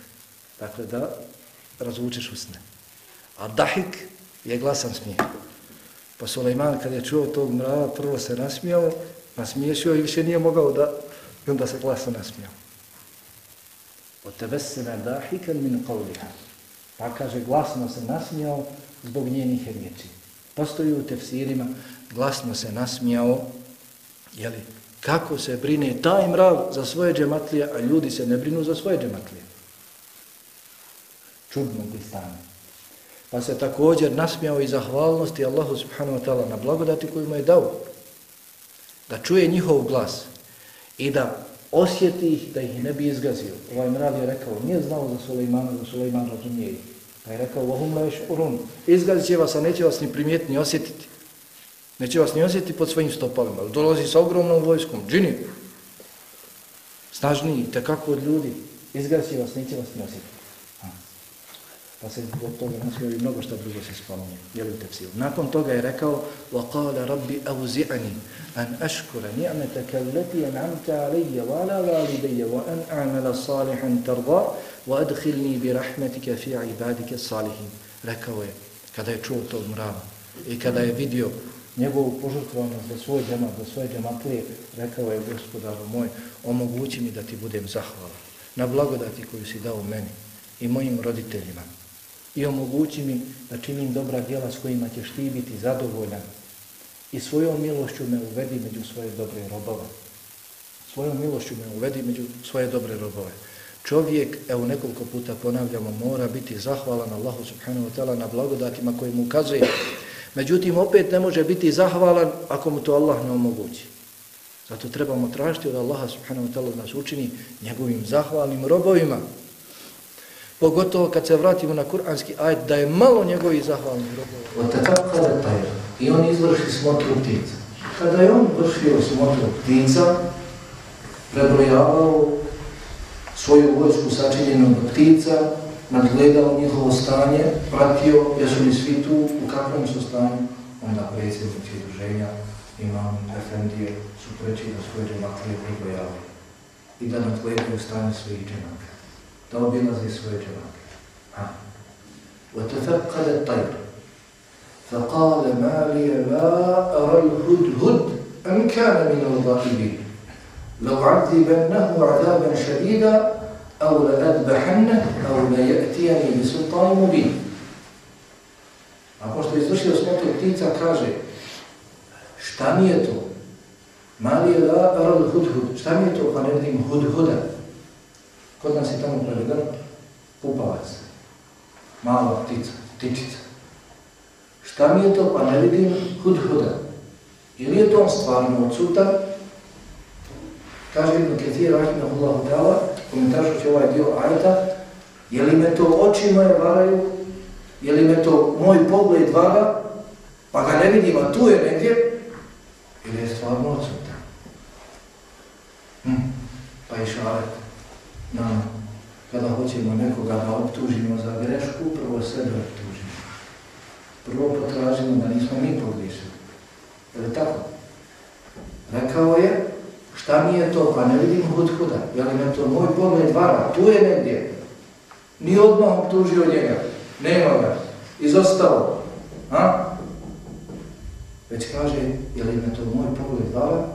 Dakle, da razvučeš usne. A dahik je glasan smijeh. Pa Suleiman kad je čuo tog mrava, prvo se nasmijao, nasmiješio i više nije mogao da, i onda se glasan nasmijao. O tebe se ne dahikan min qavliha. Pa kaže, glasno se nasmijao zbog njenih riječi. Postoji u tefsirima, glasno se nasmijao, jeli, kako se brine taj mrav za svoje džematlije, a ljudi se ne brinu za svoje džematlije. Čudno bi stane. Pa se također nasmijao i zahvalnosti Allahu subhanahu wa ta'ala na blagodati koju mu je dao. Da čuje njihov glas i da osjeti ih, da ih ne bi izgazio. Ovaj mrav je rekao, nije znao za Sulejmana, da Sulejman razumije Pa je rekao, vohum laješ urun. Izgazit će vas, a neće vas ni primijeti, ni osjetiti. Neće vas ni osjetiti pod svojim stopalima. Dolazi sa ogromnom vojskom, džini. Snažniji, tekako od ljudi. Izgazit će vas, neće vas ni osjetiti. Pa se od toga nasmio i mnogo što drugo se spominje. Jeli u tepsilu. Nakon toga je rekao, وَقَالَ رَبِّ أَوْزِعَنِ أَنْ أَشْكُرَ نِعْمَتَكَ الَّتِي نَعْمْتَ عَلَيَّ وَعَلَى وَالِدَيَّ وَأَنْ أَعْمَلَ صَالِحًا تَرْضَى وَأَدْخِلْنِي بِرَحْمَتِكَ فِي عِبَادِكَ الصَّالِحِينَ Rekao je, kada je čuo tog mrava i kada je vidio njegovu požrtvovanost za svoj džemat, za svoje džematlije, rekao je, gospodaru moj, omogući mi da ti budem zahvalan na blagodati koju si dao meni i mojim roditeljima i omogući mi da činim dobra djela s kojima ćeš ti biti zadovoljan i svojom milošću me uvedi među svoje dobre robove. Svojom milošću me uvedi među svoje dobre robove. Čovjek, evo nekoliko puta ponavljamo, mora biti zahvalan Allahu subhanahu wa ta'ala na blagodatima koje mu ukazuje. Međutim, opet ne može biti zahvalan ako mu to Allah ne omogući. Zato trebamo tražiti od Allaha subhanahu wa ta'ala da nas učini njegovim zahvalnim robovima. Pogotovo kad se vratimo na kuranski ajet, da je malo njegovih zahvalnih robova. Od takav kada taj, i on izvrši smotru ptica. Kada je on vršio smotru ptica, prebrojavao svoju vojsku sačinjenu od ptica, nadgledao njihovo stanje, pratio jesu li svi tu, u kakvom su stanju, onda predsjednici druženja, imam Efendije, su preći da svoje džematlije prebrojavaju i da nadgledaju stanje svojih džemaka da obilazi svoje džemake. وتفقد الطير فقال ما لي لا أرى الهدهد أم كان من الغائبين لو عذبنه عذابا شديدا أو لأذبحنه أو ليأتيني بسلطان مبين A pošto je izvršio smotru ptica, kaže šta mi je to? Mali je la aral hudhud, šta mi je to pa ne vidim hudhuda? Kod nas je tamo prevedeno pupavac, mala ptica, ptičica. Šta mi je to, pa ne vidim hudhuda. Ili je to on stvarno odsutan? Kaže Ibn Ketir, Rahimahullahu ta'ala, komentaršući ovaj dio ajta, je li me to oči moje varaju, je li me to moj pogled vara, pa ga ne vidim, a tu je negdje, ili je stvarno odsutan? Hm. Pa i šalet na, kada hoćemo nekoga da optužimo za grešku, prvo sebe optužimo. Prvo potražimo da nismo mi pogriješili. Je li tako? Rekao je, šta mi je to, pa ne vidim hud huda. Je li me to moj pogled vara? Tu je negdje. Ni odmah optužio njega. Nema ga. Izostao. A? Već kaže, je li me to moj pogled vara?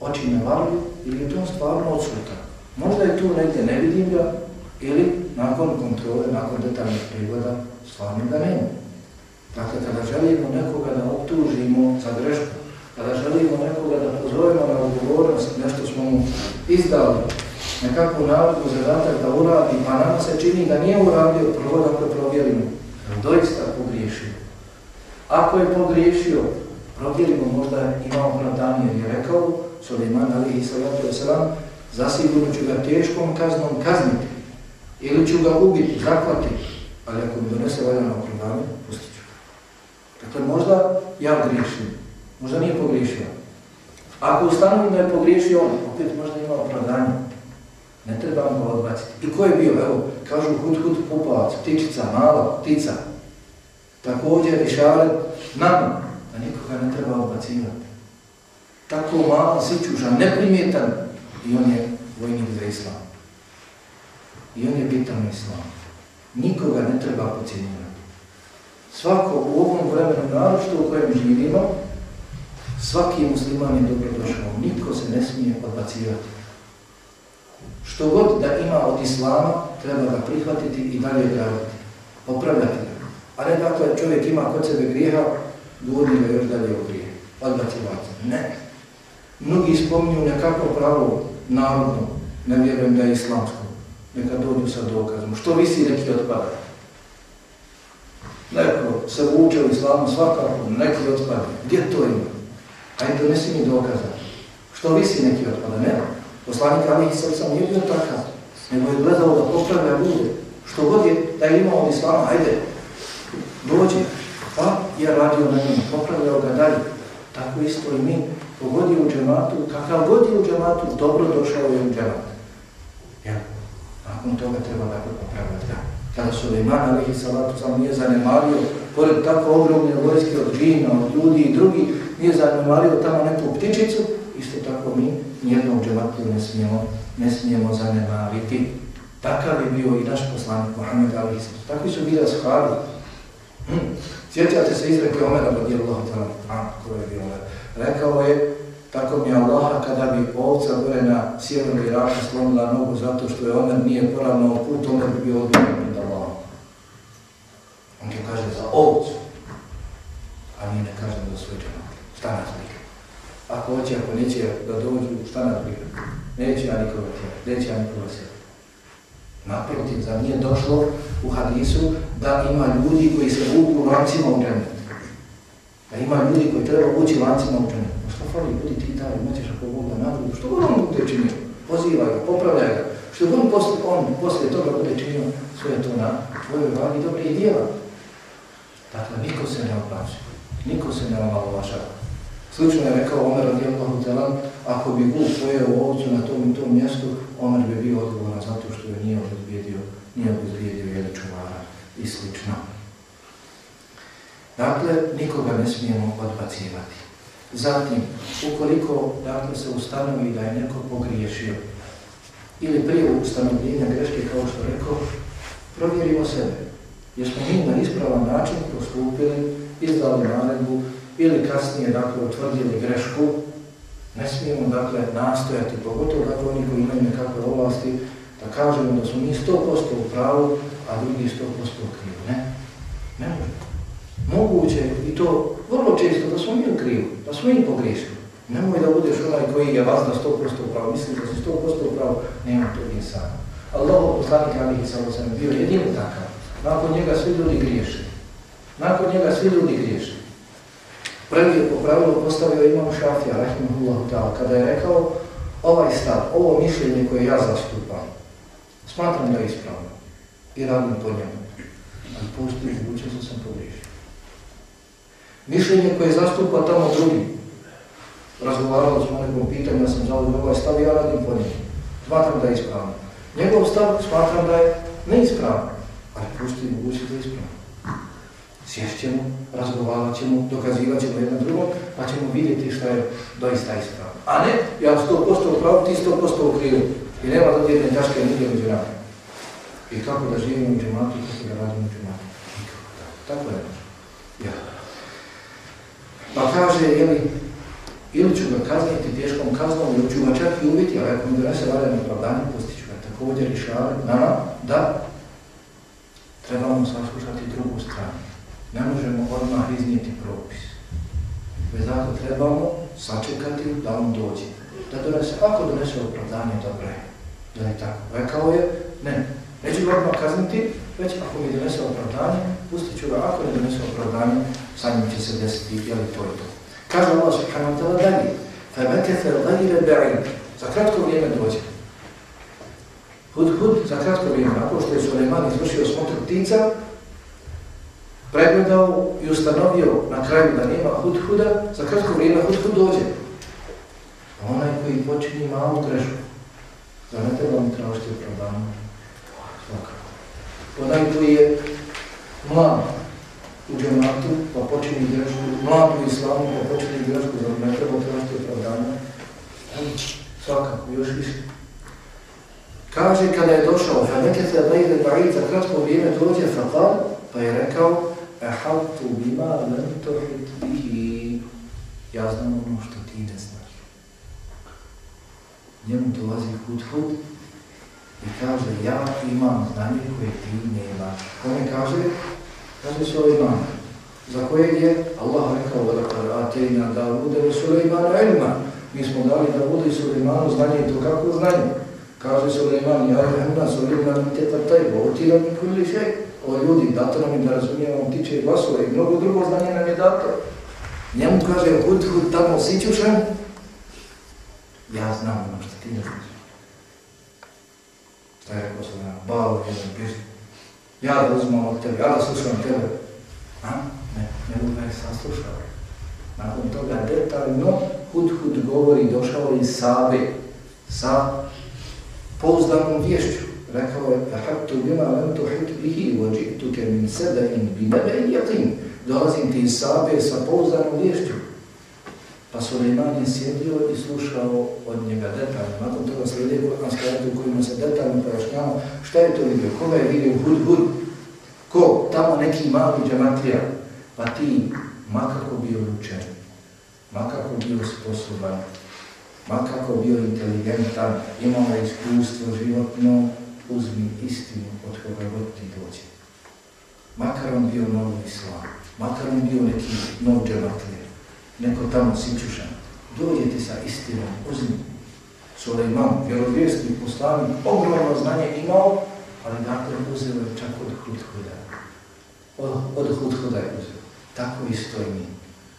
Oči me varaju ili je to stvarno odsutan? Možda je tu negdje, ne vidim ga, ili nakon kontrole, nakon detaljnih prigleda, stvarno ga nema. Dakle, kada želimo nekoga da optužimo za grešku, kada želimo nekoga da pozovemo na odgovornost, nešto smo mu izdali, nekakvu navodnu zadatak da uradi, pa nama se čini da nije uradio, prvo da ga provjerimo, da doista pogriješio. Ako je pogriješio, provjerimo, možda ima opravdanje, jer je rekao Suleiman Ali i Veselam, zasigurno ću ga teškom kaznom kazniti, ili ću ga ubiti, zaklati, ali ako mi donese valjano opravdanje, pustit ću. Dakle, možda ja griješim, možda nije pogriješio. Ako ustanovim da je pogriješio on, opet možda ima opravdanje. Ne trebam ga odbaciti. I ko je bio? Evo, kažu hud hud pupavac, ptičica, mala ptica. Također i šaret nama, da nikoga ne treba odbacivati. Tako malo sićužan, neprimjetan, i on je vojnik za islam. I on je bitan islam. Nikoga ne treba pocijenjivati. Svako u ovom vremenu naročito u kojem živimo, svaki musliman je dobro došao. Niko se ne smije odbacivati. Što god da ima od islama, treba ga prihvatiti i dalje graditi. Popravljati ga. A ne dakle, čovjek ima kod sebe grijeha, gurni ga još dalje u grije. Odbacivati. Ne. Mnogi spominju nekako pravo narodno, ne vjerujem da je islamsko. Neka dođu sa dokazom. Što visi neki otpada? Neko se vuče u islamu svakako, neki otpada. Gdje to ima? Ajde, donesi mi dokaza. Što visi neki otpada? Ne. Poslanik Ali i srca nije bio takav. Nego je gledao da popravlja ljude. Što god je da je imao od islama, ajde, dođe, Pa je radio na njemu, popravljao ga dalje. Tako isto i mi pogodi u džematu, kakav god je u džematu, dobro došao je u džemat. Ja, nakon toga treba dakle popravljati. Ja. Kada su alihi salatu sam nije zanemario, pored tako ogromne vojske od džina, od ljudi i drugi, nije zanemario tamo neku ptičicu, isto tako mi nijednog džematu ne smijemo, ne smijemo zanemariti. Takav je bio i naš poslanik Mohamed Ali salatu. Takvi su bili ashabi. Hm. Sjećate se izreke Omera radijallahu ta'ala, a ko je bio Omer? Rekao je, tako mi je Allaha kada bi ovca gore na sjevernom Iraku slomila nogu zato što je Omer nije poravnao put, Omer bi bio odbijen pred Allahom. On to kaže za ovcu, a mi ne kažemo za svoj džemat. Šta nas briga? Ako hoće, ako neće da dođu, šta nas briga? Neće ja nikoga tjera, neće ja nikoga sjeti. Naprotiv, za nije došlo u hadisu da ima ljudi koji se vuku lancima u džene. Da ima ljudi koji treba ući lancima u džene. Što budi ti taj, nećeš ako Bog da nadrudu, što god on bude činio, poziva ga, popravlja ga, što god posle, on posle toga bude činio, sve je to na tvojoj vagi dobre i dijela. Dakle, niko se ne oplaši, niko se ne omalovašava. Slično je rekao Omer radijallahu talan, ako bi Bog pojeo ovcu na tom i tom mjestu, Omer bi bio odgovoran zato što je nije obezbijedio, nije obezbijedio jedan čuvar i slično. Dakle, nikoga ne smijemo odbacivati. Zatim, ukoliko dakle, se ustanovi da je neko pogriješio ili prije ustanovljenja greške, kao što rekao, provjerimo sebe. Jer smo mi na ispravan način postupili, izdali naredbu ili kasnije dakle, utvrdili grešku, ne smijemo dakle, nastojati, pogotovo dakle, oni koji imaju nekakve ovlasti, da kažemo da su mi 100% u pravu, a drugi 100% u. Ne, ne može. Moguće i to vrlo često da smo mi u krivu, da smo mi pogriješili. Nemoj da budeš onaj koji je vas na 100% pravo. Mislim misli da si 100% pravo, nema to nije samo. Allah poslanik alihi sallahu sam bio jedini takav. Nakon njega svi ljudi griješi. Nakon njega svi ljudi griješi. Prvi je po pravilu postavio imam Šafija, rahimahullahu ta'ala, kada je rekao ovaj stav, ovo mišljenje koje ja zastupam, smatram da je ispravno i radim po njemu. Ali postoji mogućnost da sam pogriješio. Mišljenje koje zastupa tamo drugi, razgovarali smo o nekom pitanju, ja sam zauzio ovaj stav i ja radim po njemu. Smatram da je ispravno. Njegov stav smatram da je neispravno, ali postoji mogućnost da je ispravno. Sješćemo, razgovarat ćemo, dokazivat ćemo jedno drugo, pa ćemo vidjeti što je doista ispravno. A ne, ja 100% pravo, ti 100% u krilu. I nema da jedne taške nigdje među nama. I kako da živimo u džematu, kako da radimo u džematu. Nikako tako. Tako je. Ja. Pa kaže, jeli, ili ću ga kazniti teškom kaznom, ili ću ga čak i ubiti, ali ako mi donese valjano opravdanje, pustit ću ga također rješavati naravno, da trebamo saslušati drugu stranu. Ne možemo odmah iznijeti propis. Već zato trebamo sačekati da on dođe. Da donese, ako donese opravdanje, dobro je. Da je tako. Rekao je, ne, neću ga odmah kazniti, već ako mi donese opravdanje, pustit ću ga, ako ne donese opravdanje, sa njim će se desiti, jel to je to. Kaže Allah subhanahu wa ta'ala dalje, فَمَكَثَ غَيْرَ بَعِينَ Za kratko vrijeme dođe. Hud, hud, za kratko vrijeme, nakon što je Suleiman izvršio smotr ptica, pregledao i ustanovio na kraju da nema hud, huda, za kratko vrijeme hud, hud dođe. A onaj koji počini malu grešku, da ne treba mi tražiti opravdanje. Svakako. Onaj koji je mlad, u džematu, pa počini grešku, mlad u islamu, pa počini grešku, da ne treba tražiti opravdanje. Svakako, još više. Kaže, kada je došao, fa neke se da ide ba'id, za kratko vrijeme dođe, fa pa je rekao, ehaltu bima len tohit bihi. Ja znam ono što ti ne znaš. Njemu dolazi hud hud i kaže, ja imam znanje koje ti nemaš. Kome kaže? Kaže Suleiman, za kojeg je Allah rekao da kada atejna da bude u Suleimanu ilma. Mi smo dali da bude u Suleimanu znanje i to kako znanje. Kaže Suleiman, ja je hemna, Suleiman mi te tataj, nam i kulli šej. O ljudi, dato nam je da razumijemo tiče glasove i mnogo drugo znanje nam je dato. Njemu kaže, hud, hud, tamo sićušem. Ja znam ono što ti ne znaš. Šta je rekao Suleiman? Bao, jedan, pir. Ja da uzmem od tebe, ja da slušam tebe. A? Ne, ne budu me saslušao. Nakon toga detaljno hud hud govori došao iz Sabe sa pouzdanom vješću. Rekao je, Hattu bima lem tu hit bihi, vođitu ke min sedain bi nebe i jatin. Dolazim ti iz Sabe sa pouzdanom vješću. Pa Suleiman je sjedio i slušao od njega detaljno. Nakon toga slijede kuranske ajde u kojima se detaljno pojašnjava šta je to vidio, koga je vidio hud hud. Ko? Tamo neki mali džematrija. Pa ti, makako bio učen, makako bio sposoban, makako bio inteligentan, imao iskustvo životno, uzmi istinu od koga god ti dođe. Makar on bio novi islam, makar on bio neki nov džematrija, neko tamo sičuša, dođe ti sa istinom, uzmi. Suleiman, vjerovijestni poslanik, ogromno znanje imao, ali dakle uzeo je čak od hudhuda. Od, od hudhuda je uzeo. Tako isto i mi.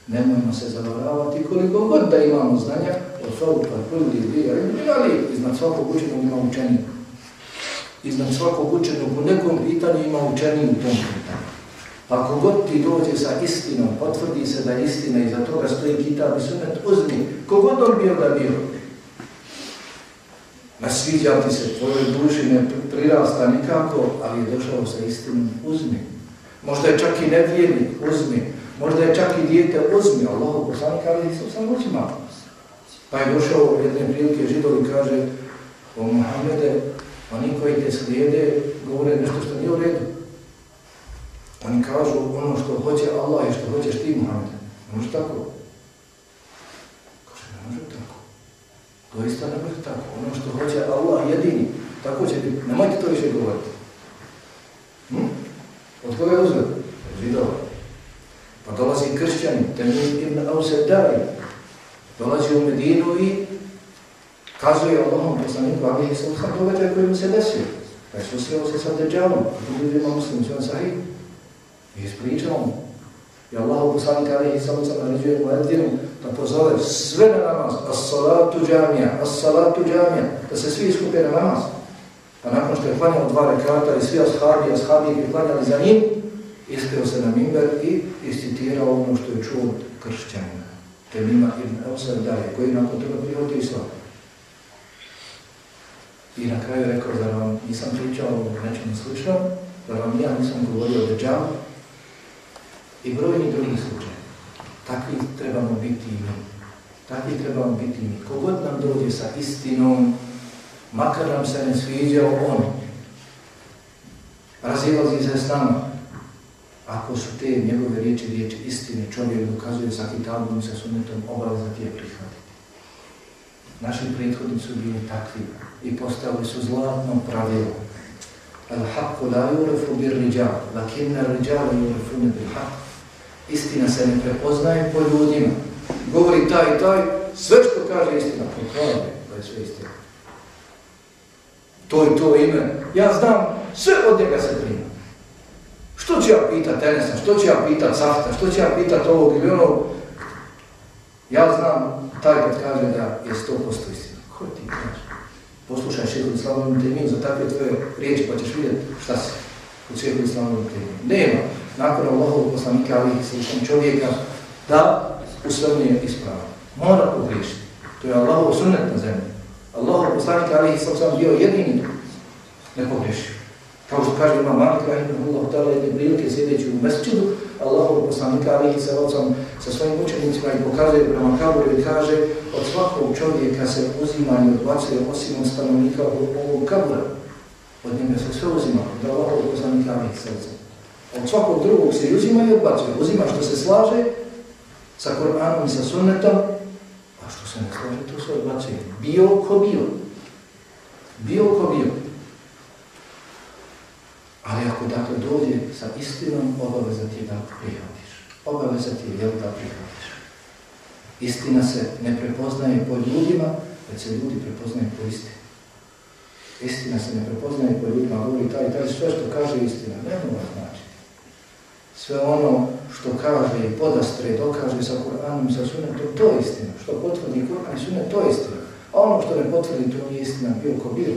Nemojmo se zavaravati koliko god da imamo znanja, od svog parkulji, dvije, ali iznad svakog učenog ima učenik. Iznad svakog učenog u nekom pitanju ima učenik u tom pitanju. Ako god ti dođe sa istinom, potvrdi se da je istina i za toga stoji kitab i sunet, uzmi, kogod on bio da bio. Ma sviđa ti se, tvojoj duši ne prirasta nikako, ali je došao sa istinom, uzmi. Možda je čak i nevjernik, uzmi. Možda je čak i dijete, uzmi. Allah, poslanik, ali sam sam uzima. Pa je došao u jedne prilike židovi kaže, o Muhammede, oni koji te slijede, govore nešto što nije u redu. Oni kažu ono što hoće Allah i što hoćeš ti, Muhammed. Može tako? Kaže, ne može tako. Doista ne može tako. Ono što hoće Allah jedini, tako će biti. Nemojte to više govoriti. Hm? Od koga je uzgled? Od židova. Pa dolazi kršćani, Temir ibn Ausedari. Dolazi u Medinu i kazuje Allahom poslaniku, ali je sam događaj koji mu se desio. Pa je susreo se sa Dejjalom, ljudi ima muslim, sve on sahih. I ispričao mu. I Allah u poslanika alihi sallam naređuje mu edinu da pozove sve na namaz, as-salatu džamija, as-salatu džamija, da se svi iskupe na namaz. Pa nakon što je klanjao dva rekata i svi ashabi, ashabi je klanjali za njim, iskreo se na mimber i istitirao ono što je čuo od kršćanina. Temima ibn Eusar daje, koji nakon toga prihodi islam. I na kraju rekao, da vam nisam pričao nećem nečem sličnom, da vam ja nisam govorio o Dejjalu i brojni drugi slučaj. Takvi trebamo biti i mi. Takvi trebamo biti i mi. Kogod nam dođe sa istinom, makar nam se ne sviđao on, razilazi se s nama, ako su te njegove riječi, riječi istine, čovjek dokazuje sa kitabom sa sunetom, obaveza ti je prihvatiti. Naši prethodni su bili takvi i postavili su zlatno pravilo. Al haqqu la yurefu bir riđal, lakinna riđala yurefune bil haqq. Istina se ne prepoznaje po ljudima. Govori taj i taj, sve što kaže istina, pokaže da je sve istina. To i to ime, ja znam, sve od njega se prima. Što će ja pitat Enesa, što će ja pitat Safta, što će ja pitat ovog ili onog? Ja znam, taj kad kaže da je 100% istina. Ko ti kaže? Poslušaj šehovi slavnom temiju za takve tvoje riječi pa ćeš vidjeti šta si u šehovi slavnom temiju. Nema nakon Allahovog poslanika ali i čovjeka da u svemu je ispravo. Mora pogriješiti. To je Allahov sunnet na zemlji. Allahov poslanik ali i sam bio jedini ne pogriješio. Kao što kaže ima Malik Rahimahullah ta'ala jedne prilike sjedeći u mesčidu, Allahov poslanika alihi sa sa svojim učenicima i pokazuje prema kaboru i kaže od svakog čovjeka se uzima i odbacuje osim od stanovnika ovog kabura. Od njega se sve uzima, od Allahov poslanika alihi sa. Od svakog drugog se uzima i odbacuje. Uzima što se slaže sa Koranom i sa sunnetom, a što se ne slaže, to se odbacuje. Bio ko bio. Bio ko bio. Ali ako dakle dođe sa istinom, obaveza ti je da prihvatiš. Obaveza ti je da prihvatiš. Istina se ne prepoznaje po ljudima, već se ljudi prepoznaje po istini. Istina se ne prepoznaje po ljudima, govori taj, taj, sve što kaže istina, ne mora znači. Sve ono što kaže i podastre, dokaže sa Kur'anom i sa sunetom, to je istina. Što potvrdi Kur'an i sunet, to je istina. A ono što ne potvrdi, to nije istina, bilo ko bilo.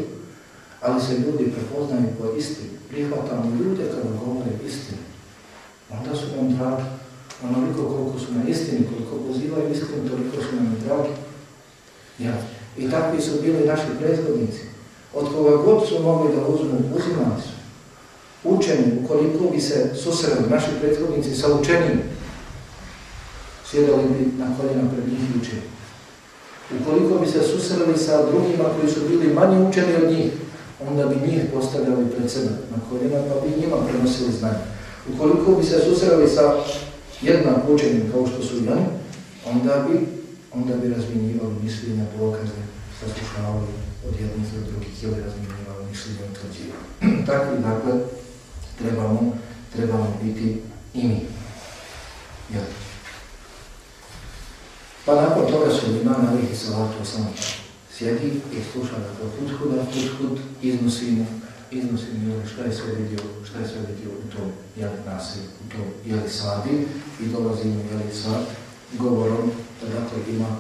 Ali se ljudi prepoznaju po istini prihvatamo ljude kada govore istinu. Onda su nam dragi. Onoliko koliko su na istini, koliko pozivaju istinu, toliko su nam dragi. Ja. I takvi su bili naši prezgodnici. Od koga god su mogli da uzmu, uzimali su. Učeni, ukoliko bi se susreli naši prethodnici sa učenim, sjedali bi na koljena pred njih učeni. Ukoliko bi se susreli sa drugima koji su bili manje učeni od njih, onda bi njih postavljali pred sebe na koljena, pa bi njima prenosili znanje. Ukoliko bi se susreli sa jednom učenim kao što su i oni, onda bi, onda bi razminjivali mišljenja, dokaze, saslušavali od jednih do drugih ili razminjivali mišljenja i utvrđivali. *clears throat* Takvi, dakle, trebamo, trebamo biti i mi. Ja. Pa nakon toga su imam alihi salatu osam sjedi i sluša da to hudhuda, hudhud iznosi mu, iznosi mu šta je sve vidio, šta je sve vidio u tom jel, nasi, u tom jeli sadi i dolazi mu jeli sad govorom da dakle ima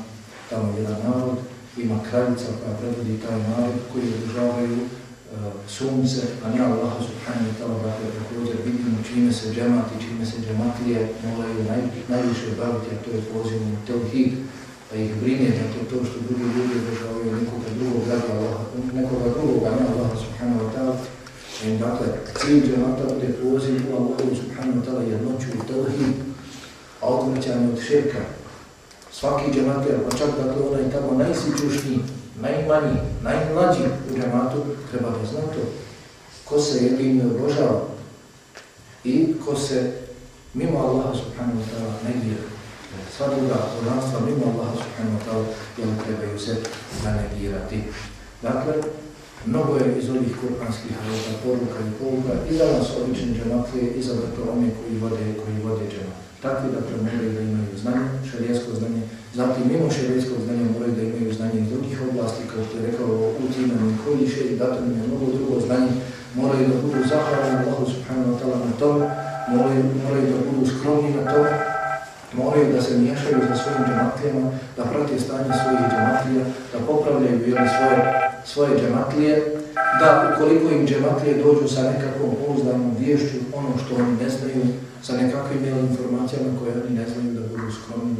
tamo jedan narod, ima kraljica koja predvodi taj narod koji održavaju Uh, sunce, a ne Allah subhanahu wa ta'ala dakle također vidimo čime se džemati, čime se džematlije moraju naj, najviše baviti, a to je pozivom tevhid, da ih brine dakle, to, što drugi ljudi održavaju nekoga drugog dakle, Allah, nekoga drugog, a ne Allah subhanahu wa ta'ala. im, dakle, cilj džemata bude poziv u Allahu subhanahu wa ta'ala jednoću u tevhid, a odvraćanje od širka. Svaki džemat je, pa čak dakle onaj tamo najsičušniji, najmanji, najmlađi u džematu, treba da zna to. Ko se jedin obožava i ko se mimo Allaha subhanahu wa ta'ala ne vjeruje sva druga božanstva mimo Allaha subhanahu wa ta'ala jel trebaju se zanegirati. Dakle, mnogo je iz ovih kur'anskih ajeta poruka i poruka i za nas obične džematlije i za dakle one koji vode, koji vode džemat. Takvi da moraju da imaju znanje, šarijesko znanje, zatim mimo šarijeskog znanja moraju da imaju znanje iz drugih oblasti, kao što je rekao u timenu koji še i datom je mnogo drugo znanje, moraju da budu zahvalni Allahu subhanahu wa ta'ala na tome, moraju, moraju da budu skromni na tome, moraju da se miješaju sa svojim džematlijama, da prate stanje svojih džematlija, da popravljaju jeli, svoje, svoje džematlije, da ukoliko im džematlije dođu sa nekakvom pouzdanom vješću, ono što oni ne znaju, sa nekakvim jeli, informacijama koje oni ne znaju da budu skromni